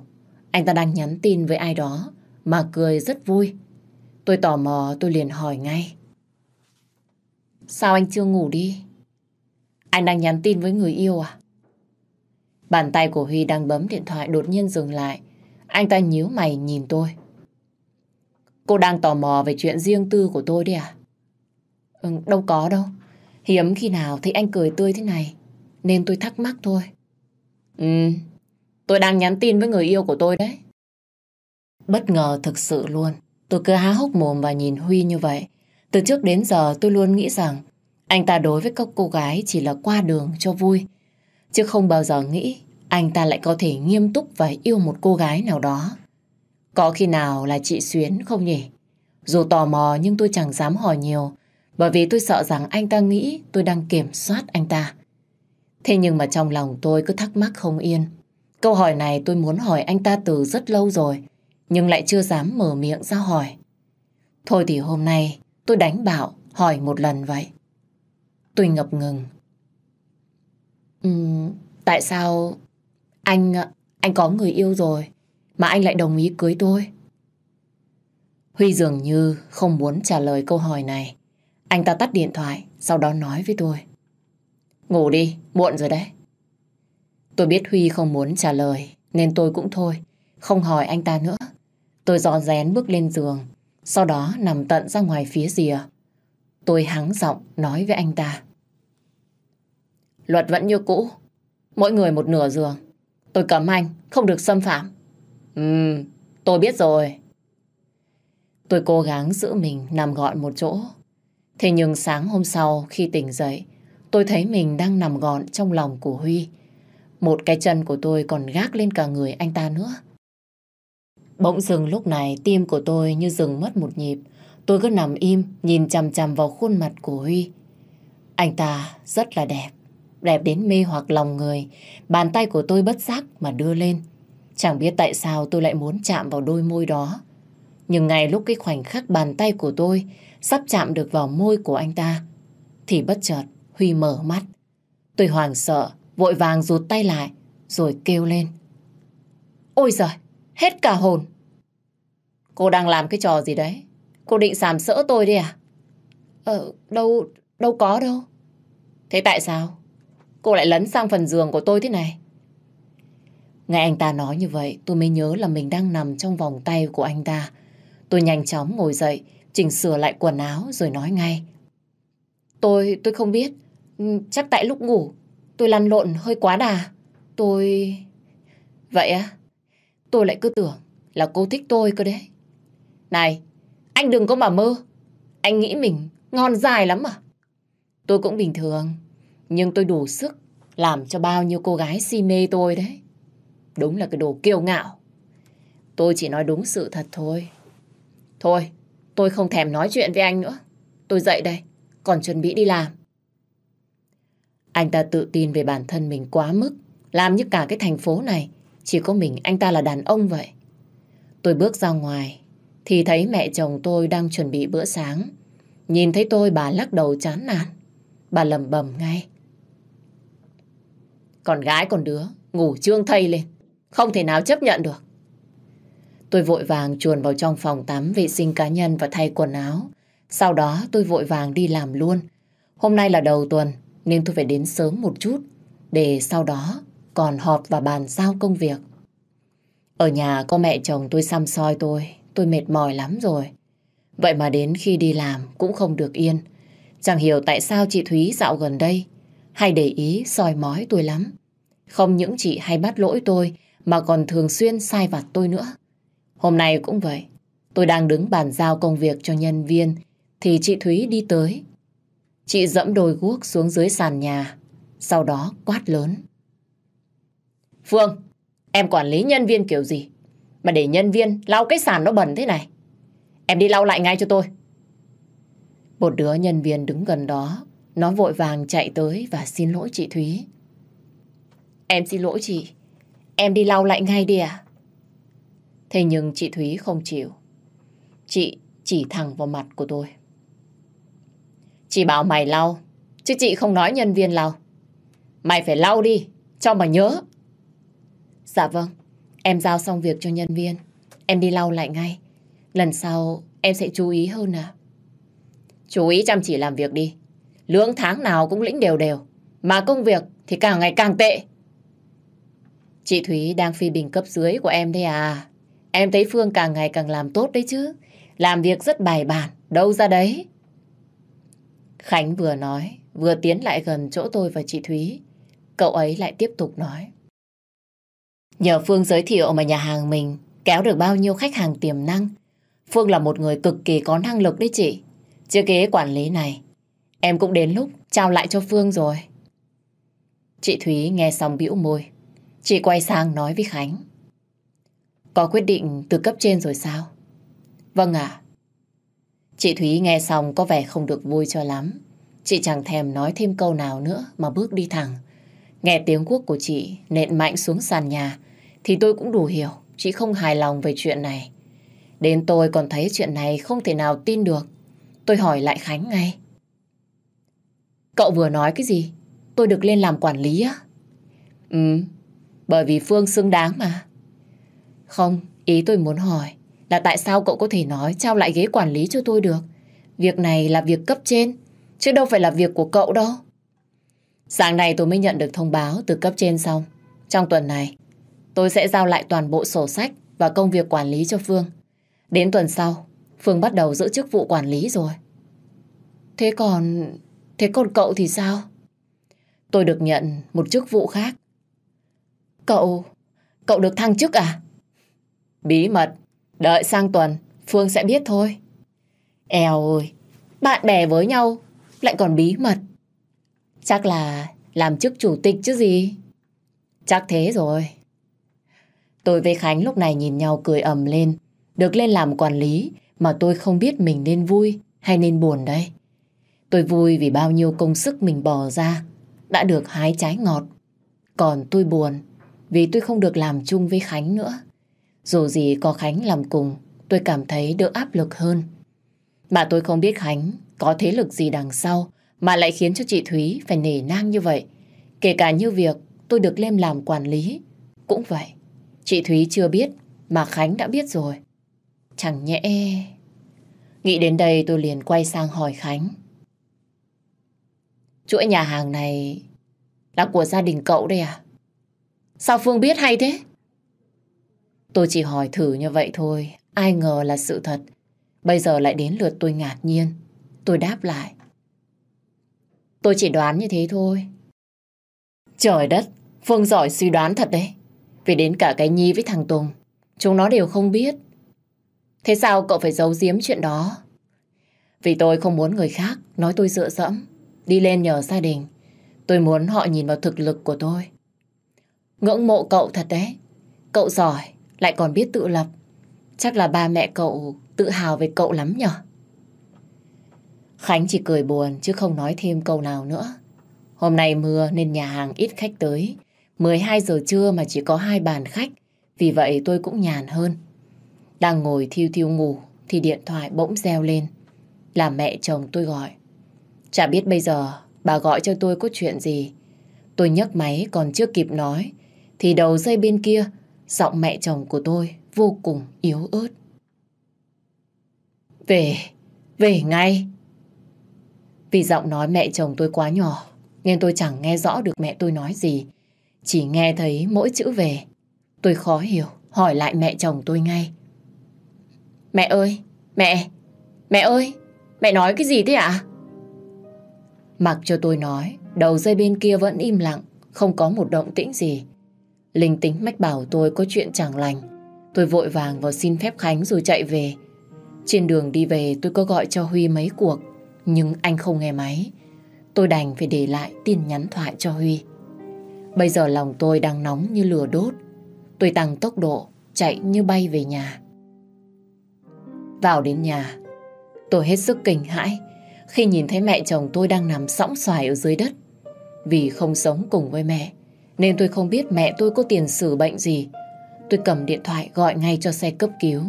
Anh ta đang nhắn tin với ai đó, mà cười rất vui. Tôi tò mò tôi liền hỏi ngay. Sao anh chưa ngủ đi? Anh đang nhắn tin với người yêu à? Bàn tay của Huy đang bấm điện thoại đột nhiên dừng lại. Anh ta nhíu mày nhìn tôi. Cô đang tò mò về chuyện riêng tư của tôi đấy à? Ừ, đâu có đâu. Hiếm khi nào thấy anh cười tươi thế này. Nên tôi thắc mắc thôi. Ừ, tôi đang nhắn tin với người yêu của tôi đấy. Bất ngờ thực sự luôn. Tôi cứ há hốc mồm và nhìn Huy như vậy. Từ trước đến giờ tôi luôn nghĩ rằng anh ta đối với các cô gái chỉ là qua đường cho vui. Chứ không bao giờ nghĩ anh ta lại có thể nghiêm túc và yêu một cô gái nào đó. Có khi nào là chị Xuyến không nhỉ? Dù tò mò nhưng tôi chẳng dám hỏi nhiều, bởi vì tôi sợ rằng anh ta nghĩ tôi đang kiểm soát anh ta. Thế nhưng mà trong lòng tôi cứ thắc mắc không yên. Câu hỏi này tôi muốn hỏi anh ta từ rất lâu rồi nhưng lại chưa dám mở miệng ra hỏi. Thôi thì hôm nay tôi đánh bảo hỏi một lần vậy. Tôi ngập ngừng. Uhm, tại sao anh anh có người yêu rồi mà anh lại đồng ý cưới tôi? Huy dường như không muốn trả lời câu hỏi này. Anh ta tắt điện thoại, sau đó nói với tôi. Ngủ đi, muộn rồi đấy. Tôi biết Huy không muốn trả lời, nên tôi cũng thôi, không hỏi anh ta nữa. Tôi dò rén bước lên giường, sau đó nằm tận ra ngoài phía rìa. Tôi hắng giọng nói với anh ta. Luật vẫn như cũ, mỗi người một nửa giường. Tôi cấm anh, không được xâm phạm. Ừm, tôi biết rồi. Tôi cố gắng giữ mình nằm gọn một chỗ. Thế nhưng sáng hôm sau khi tỉnh dậy, tôi thấy mình đang nằm gọn trong lòng của Huy. Một cái chân của tôi còn gác lên cả người anh ta nữa. Bỗng dừng lúc này tim của tôi như dừng mất một nhịp. Tôi cứ nằm im nhìn chằm chằm vào khuôn mặt của Huy. Anh ta rất là đẹp. Đẹp đến mê hoặc lòng người. Bàn tay của tôi bất giác mà đưa lên. Chẳng biết tại sao tôi lại muốn chạm vào đôi môi đó. Nhưng ngay lúc cái khoảnh khắc bàn tay của tôi sắp chạm được vào môi của anh ta, thì bất chợt Huy mở mắt. Tôi hoảng sợ, vội vàng rụt tay lại, rồi kêu lên. Ôi giời, hết cả hồn. Cô đang làm cái trò gì đấy? Cô định sàm sỡ tôi đi à? Ờ, đâu, đâu có đâu. Thế tại sao? Cô lại lấn sang phần giường của tôi thế này. Nghe anh ta nói như vậy, tôi mới nhớ là mình đang nằm trong vòng tay của anh ta. Tôi nhanh chóng ngồi dậy, chỉnh sửa lại quần áo rồi nói ngay. Tôi, tôi không biết. Ừ, chắc tại lúc ngủ, tôi lăn lộn hơi quá đà. Tôi... Vậy á? Tôi lại cứ tưởng là cô thích tôi cơ đấy. Này, anh đừng có mà mơ. Anh nghĩ mình ngon dài lắm à? Tôi cũng bình thường, nhưng tôi đủ sức làm cho bao nhiêu cô gái si mê tôi đấy. Đúng là cái đồ kiêu ngạo. Tôi chỉ nói đúng sự thật thôi. Thôi, tôi không thèm nói chuyện với anh nữa. Tôi dậy đây, còn chuẩn bị đi làm. Anh ta tự tin về bản thân mình quá mức, làm như cả cái thành phố này chỉ có mình anh ta là đàn ông vậy. Tôi bước ra ngoài, thì thấy mẹ chồng tôi đang chuẩn bị bữa sáng. Nhìn thấy tôi bà lắc đầu chán nản. Bà lầm bầm ngay. còn gái còn đứa, ngủ trương thây lên. Không thể nào chấp nhận được. Tôi vội vàng chuồn vào trong phòng tắm vệ sinh cá nhân và thay quần áo. Sau đó tôi vội vàng đi làm luôn. Hôm nay là đầu tuần nên tôi phải đến sớm một chút để sau đó còn họp và bàn giao công việc. Ở nhà có mẹ chồng tôi xăm soi tôi, tôi mệt mỏi lắm rồi. Vậy mà đến khi đi làm cũng không được yên. Chẳng hiểu tại sao chị Thúy dạo gần đây hay để ý soi mói tôi lắm. Không những chị hay bắt lỗi tôi mà còn thường xuyên sai vặt tôi nữa. Hôm nay cũng vậy. Tôi đang đứng bàn giao công việc cho nhân viên thì chị Thúy đi tới. Chị dẫm đôi guốc xuống dưới sàn nhà sau đó quát lớn. Phương, em quản lý nhân viên kiểu gì? Mà để nhân viên lau cái sàn nó bẩn thế này. Em đi lau lại ngay cho tôi. Một đứa nhân viên đứng gần đó, nó vội vàng chạy tới và xin lỗi chị Thúy. Em xin lỗi chị, em đi lau lại ngay đi à? Thế nhưng chị Thúy không chịu. Chị chỉ thẳng vào mặt của tôi. Chị bảo mày lau, chứ chị không nói nhân viên lau. Mày phải lau đi, cho mà nhớ. Dạ vâng, em giao xong việc cho nhân viên. Em đi lau lại ngay. Lần sau em sẽ chú ý hơn à. Chú ý chăm chỉ làm việc đi. Lương tháng nào cũng lĩnh đều đều. Mà công việc thì càng ngày càng tệ. Chị Thúy đang phi bình cấp dưới của em đây à. Em thấy Phương càng ngày càng làm tốt đấy chứ. Làm việc rất bài bản, đâu ra đấy. Khánh vừa nói, vừa tiến lại gần chỗ tôi và chị Thúy. Cậu ấy lại tiếp tục nói. Nhờ Phương giới thiệu mà nhà hàng mình kéo được bao nhiêu khách hàng tiềm năng. Phương là một người cực kỳ có năng lực đấy chị. Chưa kế quản lý này, em cũng đến lúc trao lại cho Phương rồi. Chị Thúy nghe xong bĩu môi. Chị quay sang nói với Khánh. Có quyết định từ cấp trên rồi sao? Vâng ạ. Chị Thúy nghe xong có vẻ không được vui cho lắm. Chị chẳng thèm nói thêm câu nào nữa mà bước đi thẳng. Nghe tiếng quốc của chị nện mạnh xuống sàn nhà thì tôi cũng đủ hiểu chị không hài lòng về chuyện này. Đến tôi còn thấy chuyện này không thể nào tin được. Tôi hỏi lại Khánh ngay. Cậu vừa nói cái gì? Tôi được lên làm quản lý á? Ừ, bởi vì Phương xứng đáng mà. Không, ý tôi muốn hỏi là tại sao cậu có thể nói trao lại ghế quản lý cho tôi được? Việc này là việc cấp trên, chứ đâu phải là việc của cậu đâu. Sáng nay tôi mới nhận được thông báo từ cấp trên xong. Trong tuần này, tôi sẽ giao lại toàn bộ sổ sách và công việc quản lý cho Phương. Đến tuần sau, Phương bắt đầu giữ chức vụ quản lý rồi. Thế còn... Thế còn cậu thì sao? Tôi được nhận một chức vụ khác. Cậu... Cậu được thăng chức à? Bí mật. Đợi sang tuần, Phương sẽ biết thôi. Eo ơi, bạn bè với nhau lại còn bí mật. Chắc là làm chức chủ tịch chứ gì. Chắc thế rồi. Tôi với Khánh lúc này nhìn nhau cười ầm lên. Được lên làm quản lý mà tôi không biết mình nên vui hay nên buồn đây. Tôi vui vì bao nhiêu công sức mình bỏ ra đã được hái trái ngọt. Còn tôi buồn vì tôi không được làm chung với Khánh nữa. Dù gì có Khánh làm cùng, tôi cảm thấy đỡ áp lực hơn. Mà tôi không biết Khánh có thế lực gì đằng sau mà lại khiến cho chị Thúy phải nể nang như vậy. Kể cả như việc tôi được lên làm quản lý. Cũng vậy. Chị Thúy chưa biết mà Khánh đã biết rồi. Chẳng nhẽ... Nghĩ đến đây tôi liền quay sang hỏi Khánh. Chuỗi nhà hàng này là của gia đình cậu đây à? Sao Phương biết hay thế? Tôi chỉ hỏi thử như vậy thôi. Ai ngờ là sự thật. Bây giờ lại đến lượt tôi ngạc nhiên. Tôi đáp lại. Tôi chỉ đoán như thế thôi. Trời đất, Phương giỏi suy đoán thật đấy. Vì đến cả cái Nhi với thằng Tùng, chúng nó đều không biết. Thế sao cậu phải giấu giếm chuyện đó? Vì tôi không muốn người khác nói tôi dựa dẫm, đi lên nhờ gia đình. Tôi muốn họ nhìn vào thực lực của tôi. Ngưỡng mộ cậu thật đấy. Cậu giỏi, lại còn biết tự lập. Chắc là ba mẹ cậu tự hào về cậu lắm nhở? Khánh chỉ cười buồn chứ không nói thêm câu nào nữa. Hôm nay mưa nên nhà hàng ít khách tới. 12 giờ trưa mà chỉ có hai bàn khách. Vì vậy tôi cũng nhàn hơn. Đang ngồi thiêu thiêu ngủ thì điện thoại bỗng reo lên. Là mẹ chồng tôi gọi. Chả biết bây giờ bà gọi cho tôi có chuyện gì. Tôi nhấc máy còn chưa kịp nói thì đầu dây bên kia giọng mẹ chồng của tôi vô cùng yếu ớt. Về, về ngay. Vì giọng nói mẹ chồng tôi quá nhỏ, nên tôi chẳng nghe rõ được mẹ tôi nói gì. Chỉ nghe thấy mỗi chữ về. Tôi khó hiểu, hỏi lại mẹ chồng tôi ngay. Mẹ ơi, mẹ, mẹ ơi, mẹ nói cái gì thế ạ? Mặc cho tôi nói, đầu dây bên kia vẫn im lặng, không có một động tĩnh gì. Linh tính mách bảo tôi có chuyện chẳng lành. Tôi vội vàng vào xin phép Khánh rồi chạy về. Trên đường đi về tôi có gọi cho Huy mấy cuộc, nhưng anh không nghe máy. Tôi đành phải để lại tin nhắn thoại cho Huy. Bây giờ lòng tôi đang nóng như lửa đốt. Tôi tăng tốc độ, chạy như bay về nhà. Vào đến nhà, tôi hết sức kinh hãi khi nhìn thấy mẹ chồng tôi đang nằm sõng xoài ở dưới đất. Vì không sống cùng với mẹ, nên tôi không biết mẹ tôi có tiền sử bệnh gì. Tôi cầm điện thoại gọi ngay cho xe cấp cứu.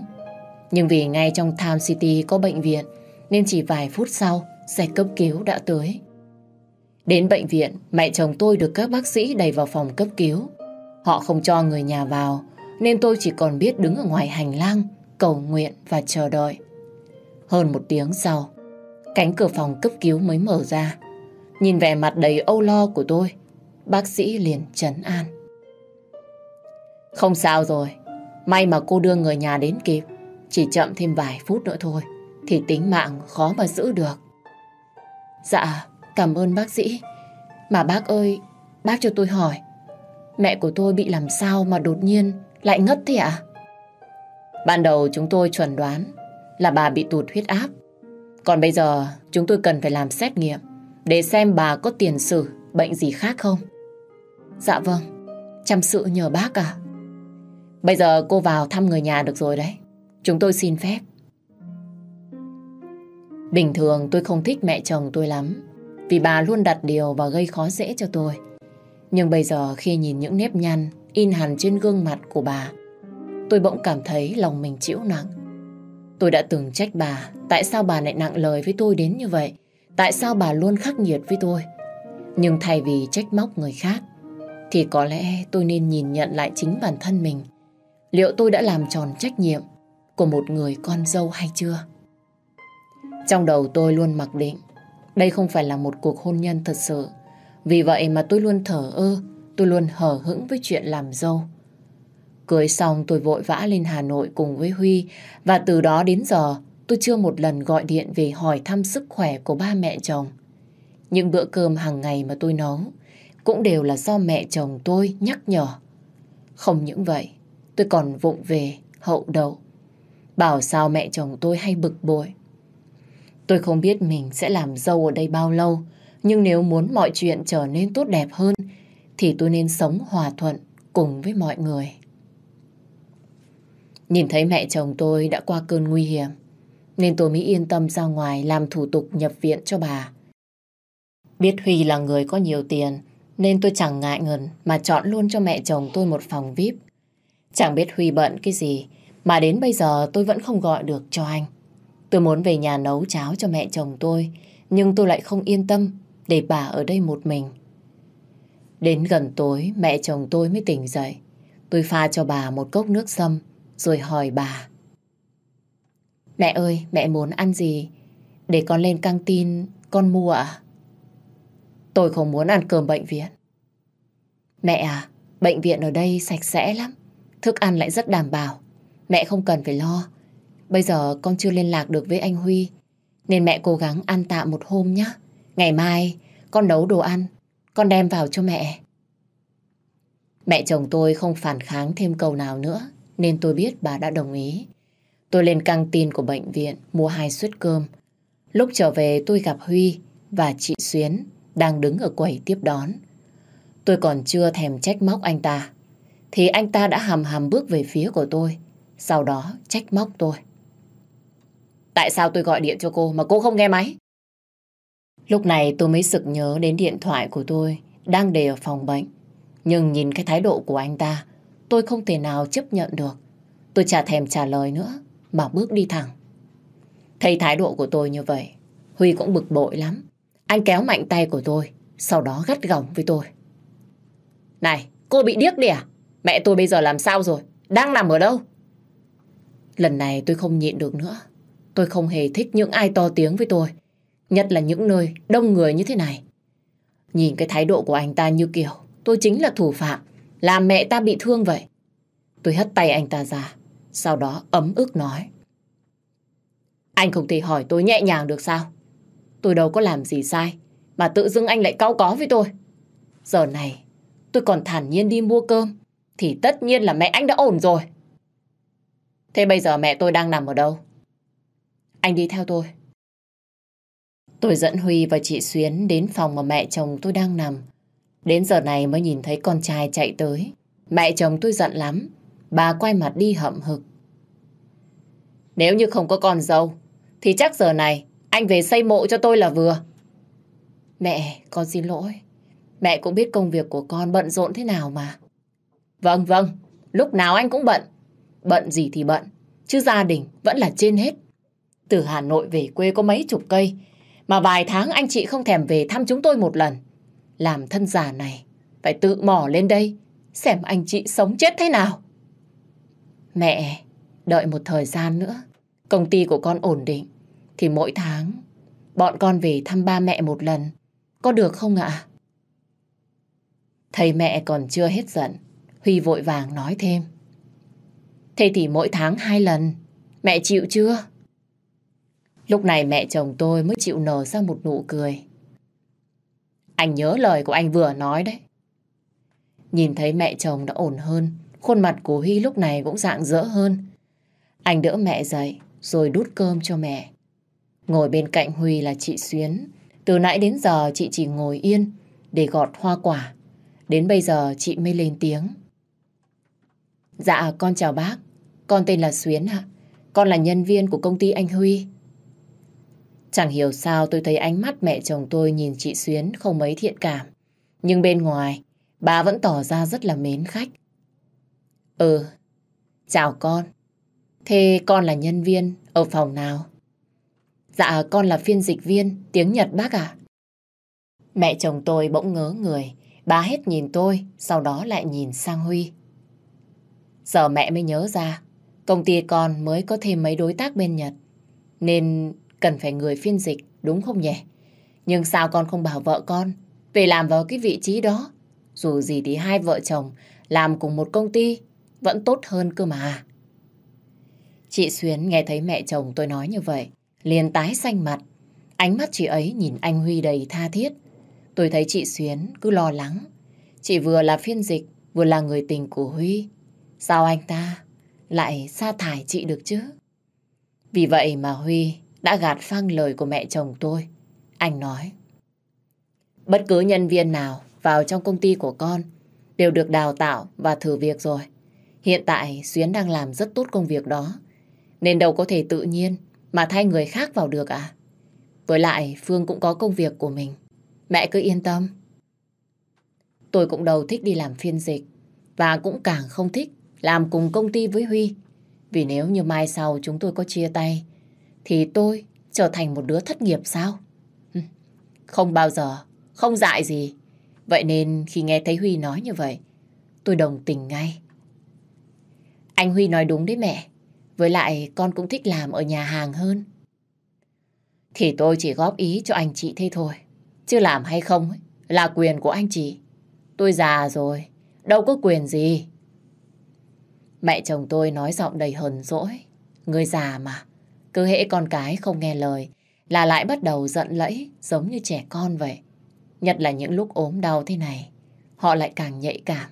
Nhưng vì ngay trong Town City có bệnh viện, nên chỉ vài phút sau, xe cấp cứu đã tới. Đến bệnh viện, mẹ chồng tôi được các bác sĩ đẩy vào phòng cấp cứu. Họ không cho người nhà vào, nên tôi chỉ còn biết đứng ở ngoài hành lang, cầu nguyện và chờ đợi. Hơn một tiếng sau, cánh cửa phòng cấp cứu mới mở ra. Nhìn vẻ mặt đầy âu lo của tôi, bác sĩ liền trấn an. Không sao rồi, may mà cô đưa người nhà đến kịp. Chỉ chậm thêm vài phút nữa thôi thì tính mạng khó mà giữ được. Dạ, cảm ơn bác sĩ. Mà bác ơi, bác cho tôi hỏi, mẹ của tôi bị làm sao mà đột nhiên lại ngất thế ạ? Ban đầu chúng tôi chuẩn đoán là bà bị tụt huyết áp. Còn bây giờ chúng tôi cần phải làm xét nghiệm để xem bà có tiền sử bệnh gì khác không. Dạ vâng, chăm sự nhờ bác à. Bây giờ cô vào thăm người nhà được rồi đấy. Chúng tôi xin phép. Bình thường tôi không thích mẹ chồng tôi lắm vì bà luôn đặt điều và gây khó dễ cho tôi. Nhưng bây giờ khi nhìn những nếp nhăn in hẳn trên gương mặt của bà tôi bỗng cảm thấy lòng mình chịu nặng. Tôi đã từng trách bà tại sao bà lại nặng lời với tôi đến như vậy. Tại sao bà luôn khắc nghiệt với tôi. Nhưng thay vì trách móc người khác thì có lẽ tôi nên nhìn nhận lại chính bản thân mình. Liệu tôi đã làm tròn trách nhiệm của một người con dâu hay chưa? Trong đầu tôi luôn mặc định đây không phải là một cuộc hôn nhân thật sự. Vì vậy mà tôi luôn thở ơ, tôi luôn hờ hững với chuyện làm dâu. Cưới xong tôi vội vã lên Hà Nội cùng với Huy và từ đó đến giờ tôi chưa một lần gọi điện về hỏi thăm sức khỏe của ba mẹ chồng. Những bữa cơm hàng ngày mà tôi nấu cũng đều là do mẹ chồng tôi nhắc nhở. Không những vậy, tôi còn vụng về, hậu đậu. Bảo sao mẹ chồng tôi hay bực bội. Tôi không biết mình sẽ làm dâu ở đây bao lâu, nhưng nếu muốn mọi chuyện trở nên tốt đẹp hơn, thì tôi nên sống hòa thuận cùng với mọi người. Nhìn thấy mẹ chồng tôi đã qua cơn nguy hiểm, nên tôi mới yên tâm ra ngoài làm thủ tục nhập viện cho bà. Biết Huy là người có nhiều tiền, nên tôi chẳng ngại ngần mà chọn luôn cho mẹ chồng tôi một phòng VIP. Chẳng biết Huy bận cái gì, mà đến bây giờ tôi vẫn không gọi được cho anh. Tôi muốn về nhà nấu cháo cho mẹ chồng tôi, nhưng tôi lại không yên tâm để bà ở đây một mình. Đến gần tối, mẹ chồng tôi mới tỉnh dậy. Tôi pha cho bà một cốc nước sâm, rồi hỏi bà. Mẹ ơi, mẹ muốn ăn gì? Để con lên căng tin, con mua ạ. Tôi không muốn ăn cơm bệnh viện. Mẹ à, bệnh viện ở đây sạch sẽ lắm. Thức ăn lại rất đảm bảo. Mẹ không cần phải lo. Bây giờ con chưa liên lạc được với anh Huy. Nên mẹ cố gắng ăn tạm một hôm nhé. Ngày mai con nấu đồ ăn. Con đem vào cho mẹ. Mẹ chồng tôi không phản kháng thêm câu nào nữa nên tôi biết bà đã đồng ý. Tôi lên căng tin của bệnh viện mua hai suất cơm. Lúc trở về tôi gặp Huy và chị Xuyến đang đứng ở quầy tiếp đón. Tôi còn chưa thèm trách móc anh ta thì anh ta đã hầm hầm bước về phía của tôi sau đó trách móc tôi. Tại sao tôi gọi điện cho cô mà cô không nghe máy? Lúc này tôi mới sực nhớ đến điện thoại của tôi đang để ở phòng bệnh. Nhưng nhìn cái thái độ của anh ta tôi không thể nào chấp nhận được. Tôi chả thèm trả lời nữa, mà bước đi thẳng. Thấy thái độ của tôi như vậy, Huy cũng bực bội lắm. Anh kéo mạnh tay của tôi, sau đó gắt gỏng với tôi. Này, cô bị điếc đi à? Mẹ tôi bây giờ làm sao rồi? Đang nằm ở đâu? Lần này tôi không nhịn được nữa. Tôi không hề thích những ai to tiếng với tôi. Nhất là những nơi đông người như thế này. Nhìn cái thái độ của anh ta như kiểu tôi chính là thủ phạm làm mẹ ta bị thương vậy. Tôi hất tay anh ta ra, sau đó ấm ức nói. Anh không thể hỏi tôi nhẹ nhàng được sao? Tôi đâu có làm gì sai, mà tự dưng anh lại cao có với tôi. Giờ này, tôi còn thản nhiên đi mua cơm, thì tất nhiên là mẹ anh đã ổn rồi. Thế bây giờ mẹ tôi đang nằm ở đâu? Anh đi theo tôi. Tôi dẫn Huy và chị Xuyến đến phòng mà mẹ chồng tôi đang nằm. Đến giờ này mới nhìn thấy con trai chạy tới. Mẹ chồng tôi giận lắm. Bà quay mặt đi hậm hực. Nếu như không có con dâu, thì chắc giờ này anh về xây mộ cho tôi là vừa. Mẹ, con xin lỗi. Mẹ cũng biết công việc của con bận rộn thế nào mà. Vâng, vâng. Lúc nào anh cũng bận. Bận gì thì bận. Chứ gia đình vẫn là trên hết. Từ Hà Nội về quê có mấy chục cây. Mà vài tháng anh chị không thèm về thăm chúng tôi một lần. Làm thân già này, phải tự mò lên đây, xem anh chị sống chết thế nào. Mẹ, đợi một thời gian nữa, công ty của con ổn định, thì mỗi tháng bọn con về thăm ba mẹ một lần, có được không ạ? Thầy mẹ còn chưa hết giận, Huy vội vàng nói thêm. Thế thì mỗi tháng hai lần, mẹ chịu chưa? Lúc này mẹ chồng tôi mới chịu nở ra một nụ cười. Anh nhớ lời của anh vừa nói đấy. Nhìn thấy mẹ chồng đã ổn hơn, khuôn mặt của Huy lúc này cũng dạng dỡ hơn. Anh đỡ mẹ dậy rồi đút cơm cho mẹ. Ngồi bên cạnh Huy là chị Xuyến. Từ nãy đến giờ chị chỉ ngồi yên để gọt hoa quả. Đến bây giờ chị mới lên tiếng. Dạ con chào bác. Con tên là Xuyến ạ. Con là nhân viên của công ty anh Huy. Chẳng hiểu sao tôi thấy ánh mắt mẹ chồng tôi nhìn chị Xuyến không mấy thiện cảm. Nhưng bên ngoài, bà vẫn tỏ ra rất là mến khách. Ừ, chào con. Thế con là nhân viên ở phòng nào? Dạ con là phiên dịch viên tiếng Nhật bác ạ. Mẹ chồng tôi bỗng ngớ người, bà hết nhìn tôi, sau đó lại nhìn sang Huy. Giờ mẹ mới nhớ ra, công ty con mới có thêm mấy đối tác bên Nhật, nên cần phải người phiên dịch, đúng không nhỉ? Nhưng sao con không bảo vợ con về làm vào cái vị trí đó? Dù gì thì hai vợ chồng làm cùng một công ty vẫn tốt hơn cơ mà. Chị Xuyến nghe thấy mẹ chồng tôi nói như vậy, liền tái xanh mặt. Ánh mắt chị ấy nhìn anh Huy đầy tha thiết. Tôi thấy chị Xuyến cứ lo lắng. Chị vừa là phiên dịch, vừa là người tình của Huy. Sao anh ta lại sa thải chị được chứ? Vì vậy mà Huy đã gạt phăng lời của mẹ chồng tôi. Anh nói, bất cứ nhân viên nào vào trong công ty của con đều được đào tạo và thử việc rồi. Hiện tại Xuyến đang làm rất tốt công việc đó, nên đâu có thể tự nhiên mà thay người khác vào được à. Với lại Phương cũng có công việc của mình. Mẹ cứ yên tâm. Tôi cũng đầu thích đi làm phiên dịch và cũng càng không thích làm cùng công ty với Huy. Vì nếu như mai sau chúng tôi có chia tay thì tôi trở thành một đứa thất nghiệp sao? Không bao giờ, không dại gì. Vậy nên khi nghe thấy Huy nói như vậy, tôi đồng tình ngay. Anh Huy nói đúng đấy mẹ. Với lại con cũng thích làm ở nhà hàng hơn. Thì tôi chỉ góp ý cho anh chị thế thôi. Chứ làm hay không ấy, là quyền của anh chị. Tôi già rồi, đâu có quyền gì. Mẹ chồng tôi nói giọng đầy hờn dỗi. Người già mà, cứ hễ con cái không nghe lời là lại bắt đầu giận lẫy giống như trẻ con vậy. Nhất là những lúc ốm đau thế này, họ lại càng nhạy cảm.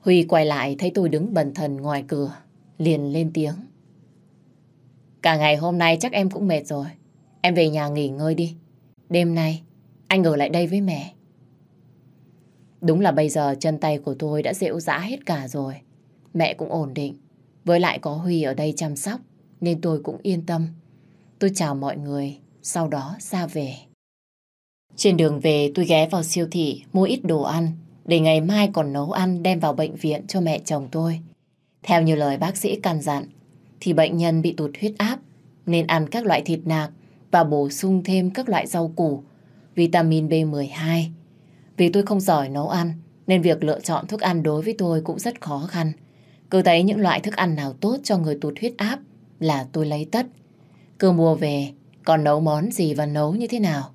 Huy quay lại thấy tôi đứng bần thần ngoài cửa, liền lên tiếng. Cả ngày hôm nay chắc em cũng mệt rồi. Em về nhà nghỉ ngơi đi. Đêm nay, anh ở lại đây với mẹ. Đúng là bây giờ chân tay của tôi đã dịu dã hết cả rồi. Mẹ cũng ổn định. Với lại có Huy ở đây chăm sóc, nên tôi cũng yên tâm. Tôi chào mọi người, sau đó ra về. Trên đường về tôi ghé vào siêu thị mua ít đồ ăn để ngày mai còn nấu ăn đem vào bệnh viện cho mẹ chồng tôi. Theo như lời bác sĩ căn dặn, thì bệnh nhân bị tụt huyết áp nên ăn các loại thịt nạc và bổ sung thêm các loại rau củ, vitamin B12. Vì tôi không giỏi nấu ăn nên việc lựa chọn thức ăn đối với tôi cũng rất khó khăn. Cứ thấy những loại thức ăn nào tốt cho người tụt huyết áp là tôi lấy tất. Cứ mua về, còn nấu món gì và nấu như thế nào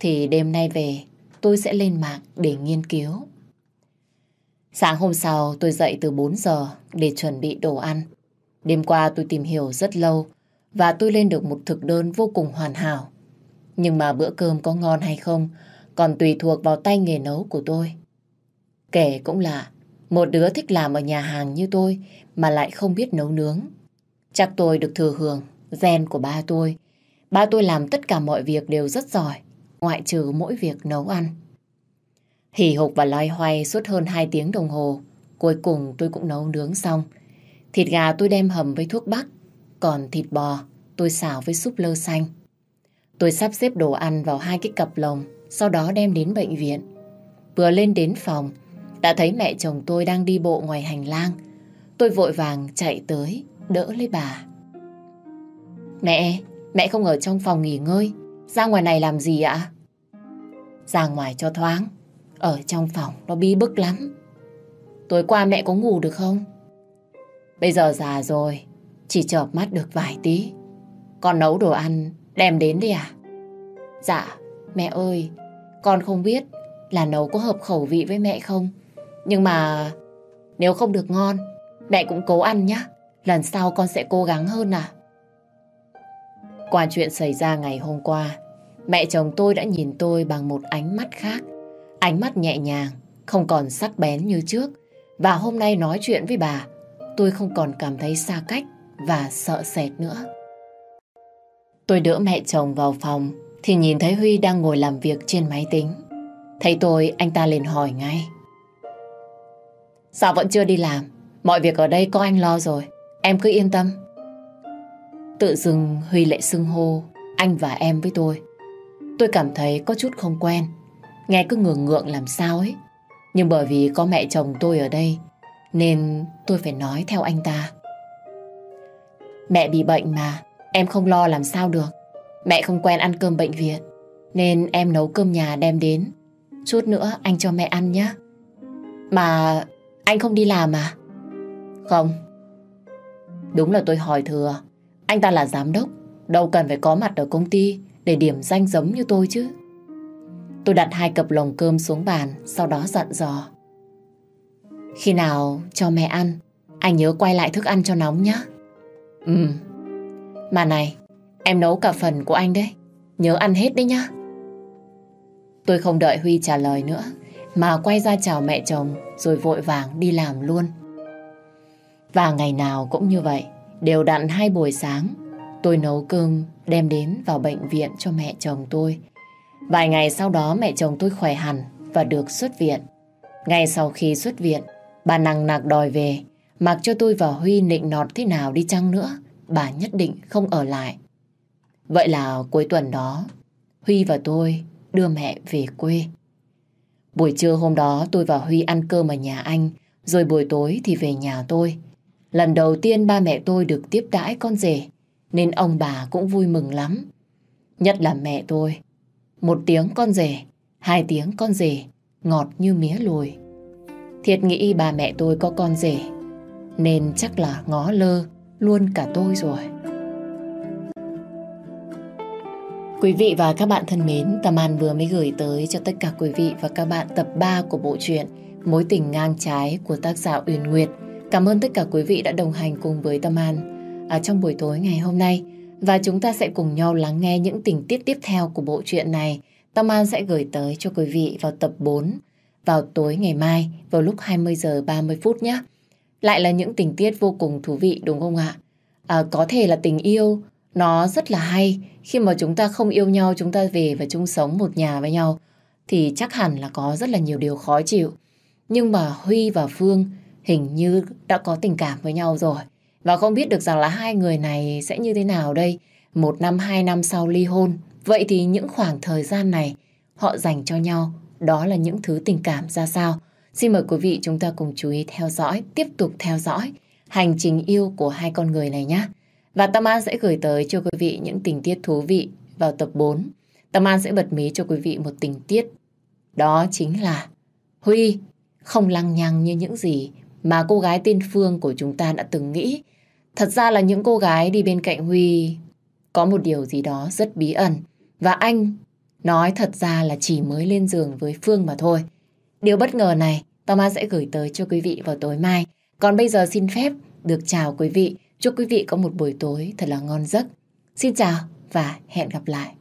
thì đêm nay về tôi sẽ lên mạng để nghiên cứu. Sáng hôm sau tôi dậy từ 4 giờ để chuẩn bị đồ ăn. Đêm qua tôi tìm hiểu rất lâu và tôi lên được một thực đơn vô cùng hoàn hảo. Nhưng mà bữa cơm có ngon hay không còn tùy thuộc vào tay nghề nấu của tôi. Kể cũng là một đứa thích làm ở nhà hàng như tôi mà lại không biết nấu nướng. Chắc tôi được thừa hưởng gen của ba tôi. Ba tôi làm tất cả mọi việc đều rất giỏi, ngoại trừ mỗi việc nấu ăn thì hục và loay hoay suốt hơn 2 tiếng đồng hồ. Cuối cùng tôi cũng nấu nướng xong. Thịt gà tôi đem hầm với thuốc bắc, còn thịt bò tôi xào với súp lơ xanh. Tôi sắp xếp đồ ăn vào hai cái cặp lồng, sau đó đem đến bệnh viện. Vừa lên đến phòng, đã thấy mẹ chồng tôi đang đi bộ ngoài hành lang. Tôi vội vàng chạy tới, đỡ lấy bà. Mẹ, mẹ không ở trong phòng nghỉ ngơi, ra ngoài này làm gì ạ? Ra ngoài cho thoáng, ở trong phòng nó bí bức lắm. Tối qua mẹ có ngủ được không? Bây giờ già rồi, chỉ chợp mắt được vài tí. Con nấu đồ ăn, đem đến đi à? Dạ, mẹ ơi, con không biết là nấu có hợp khẩu vị với mẹ không. Nhưng mà nếu không được ngon, mẹ cũng cố ăn nhé. Lần sau con sẽ cố gắng hơn à. Qua chuyện xảy ra ngày hôm qua, mẹ chồng tôi đã nhìn tôi bằng một ánh mắt khác. Ánh mắt nhẹ nhàng, không còn sắc bén như trước. Và hôm nay nói chuyện với bà, tôi không còn cảm thấy xa cách và sợ sệt nữa. Tôi đỡ mẹ chồng vào phòng thì nhìn thấy Huy đang ngồi làm việc trên máy tính. Thấy tôi, anh ta liền hỏi ngay. Sao vẫn chưa đi làm? Mọi việc ở đây có anh lo rồi. Em cứ yên tâm. Tự dưng Huy lại xưng hô anh và em với tôi. Tôi cảm thấy có chút không quen. Nghe cứ ngượng ngượng làm sao ấy. Nhưng bởi vì có mẹ chồng tôi ở đây nên tôi phải nói theo anh ta. Mẹ bị bệnh mà, em không lo làm sao được. Mẹ không quen ăn cơm bệnh viện, nên em nấu cơm nhà đem đến. Chút nữa anh cho mẹ ăn nhé. Mà anh không đi làm à? Không. Đúng là tôi hỏi thừa. Anh ta là giám đốc, đâu cần phải có mặt ở công ty để điểm danh giống như tôi chứ. Tôi đặt hai cặp lồng cơm xuống bàn, sau đó dặn dò. Khi nào cho mẹ ăn, anh nhớ quay lại thức ăn cho nóng nhé. Ừ. Mà này, em nấu cả phần của anh đấy. Nhớ ăn hết đấy nhá. Tôi không đợi Huy trả lời nữa, mà quay ra chào mẹ chồng rồi vội vàng đi làm luôn. Và ngày nào cũng như vậy, đều đặn hai buổi sáng, tôi nấu cơm đem đến vào bệnh viện cho mẹ chồng tôi. Vài ngày sau đó mẹ chồng tôi khỏe hẳn và được xuất viện. Ngay sau khi xuất viện, bà nặng nặc đòi về, mặc cho tôi và Huy nịnh nọt thế nào đi chăng nữa, bà nhất định không ở lại. Vậy là cuối tuần đó, Huy và tôi đưa mẹ về quê. Buổi trưa hôm đó tôi và Huy ăn cơm ở nhà anh, rồi buổi tối thì về nhà tôi. Lần đầu tiên ba mẹ tôi được tiếp đãi con rể, nên ông bà cũng vui mừng lắm. Nhất là mẹ tôi. Một tiếng con rể, hai tiếng con rể, ngọt như mía lùi. Thiệt nghĩ bà mẹ tôi có con rể, nên chắc là ngó lơ luôn cả tôi rồi. Quý vị và các bạn thân mến, Tâm An vừa mới gửi tới cho tất cả quý vị và các bạn tập 3 của bộ truyện Mối tình ngang trái của tác giả Uyển Nguyệt. Cảm ơn tất cả quý vị đã đồng hành cùng với Tâm An ở trong buổi tối ngày hôm nay. Và chúng ta sẽ cùng nhau lắng nghe những tình tiết tiếp theo của bộ truyện này. Tâm An sẽ gửi tới cho quý vị vào tập 4 vào tối ngày mai vào lúc 20 giờ 30 phút nhé. Lại là những tình tiết vô cùng thú vị đúng không ạ? À, có thể là tình yêu nó rất là hay khi mà chúng ta không yêu nhau chúng ta về và chung sống một nhà với nhau thì chắc hẳn là có rất là nhiều điều khó chịu. Nhưng mà Huy và Phương hình như đã có tình cảm với nhau rồi. Và không biết được rằng là hai người này sẽ như thế nào đây. Một năm, hai năm sau ly hôn. Vậy thì những khoảng thời gian này họ dành cho nhau đó là những thứ tình cảm ra sao. Xin mời quý vị chúng ta cùng chú ý theo dõi, tiếp tục theo dõi hành trình yêu của hai con người này nhé. Và Tâm An sẽ gửi tới cho quý vị những tình tiết thú vị vào tập 4. Tâm An sẽ bật mí cho quý vị một tình tiết. Đó chính là Huy không lăng nhăng như những gì mà cô gái tên Phương của chúng ta đã từng nghĩ. Thật ra là những cô gái đi bên cạnh Huy có một điều gì đó rất bí ẩn. Và anh nói thật ra là chỉ mới lên giường với Phương mà thôi. Điều bất ngờ này, Tâm sẽ gửi tới cho quý vị vào tối mai. Còn bây giờ xin phép được chào quý vị. Chúc quý vị có một buổi tối thật là ngon giấc. Xin chào và hẹn gặp lại.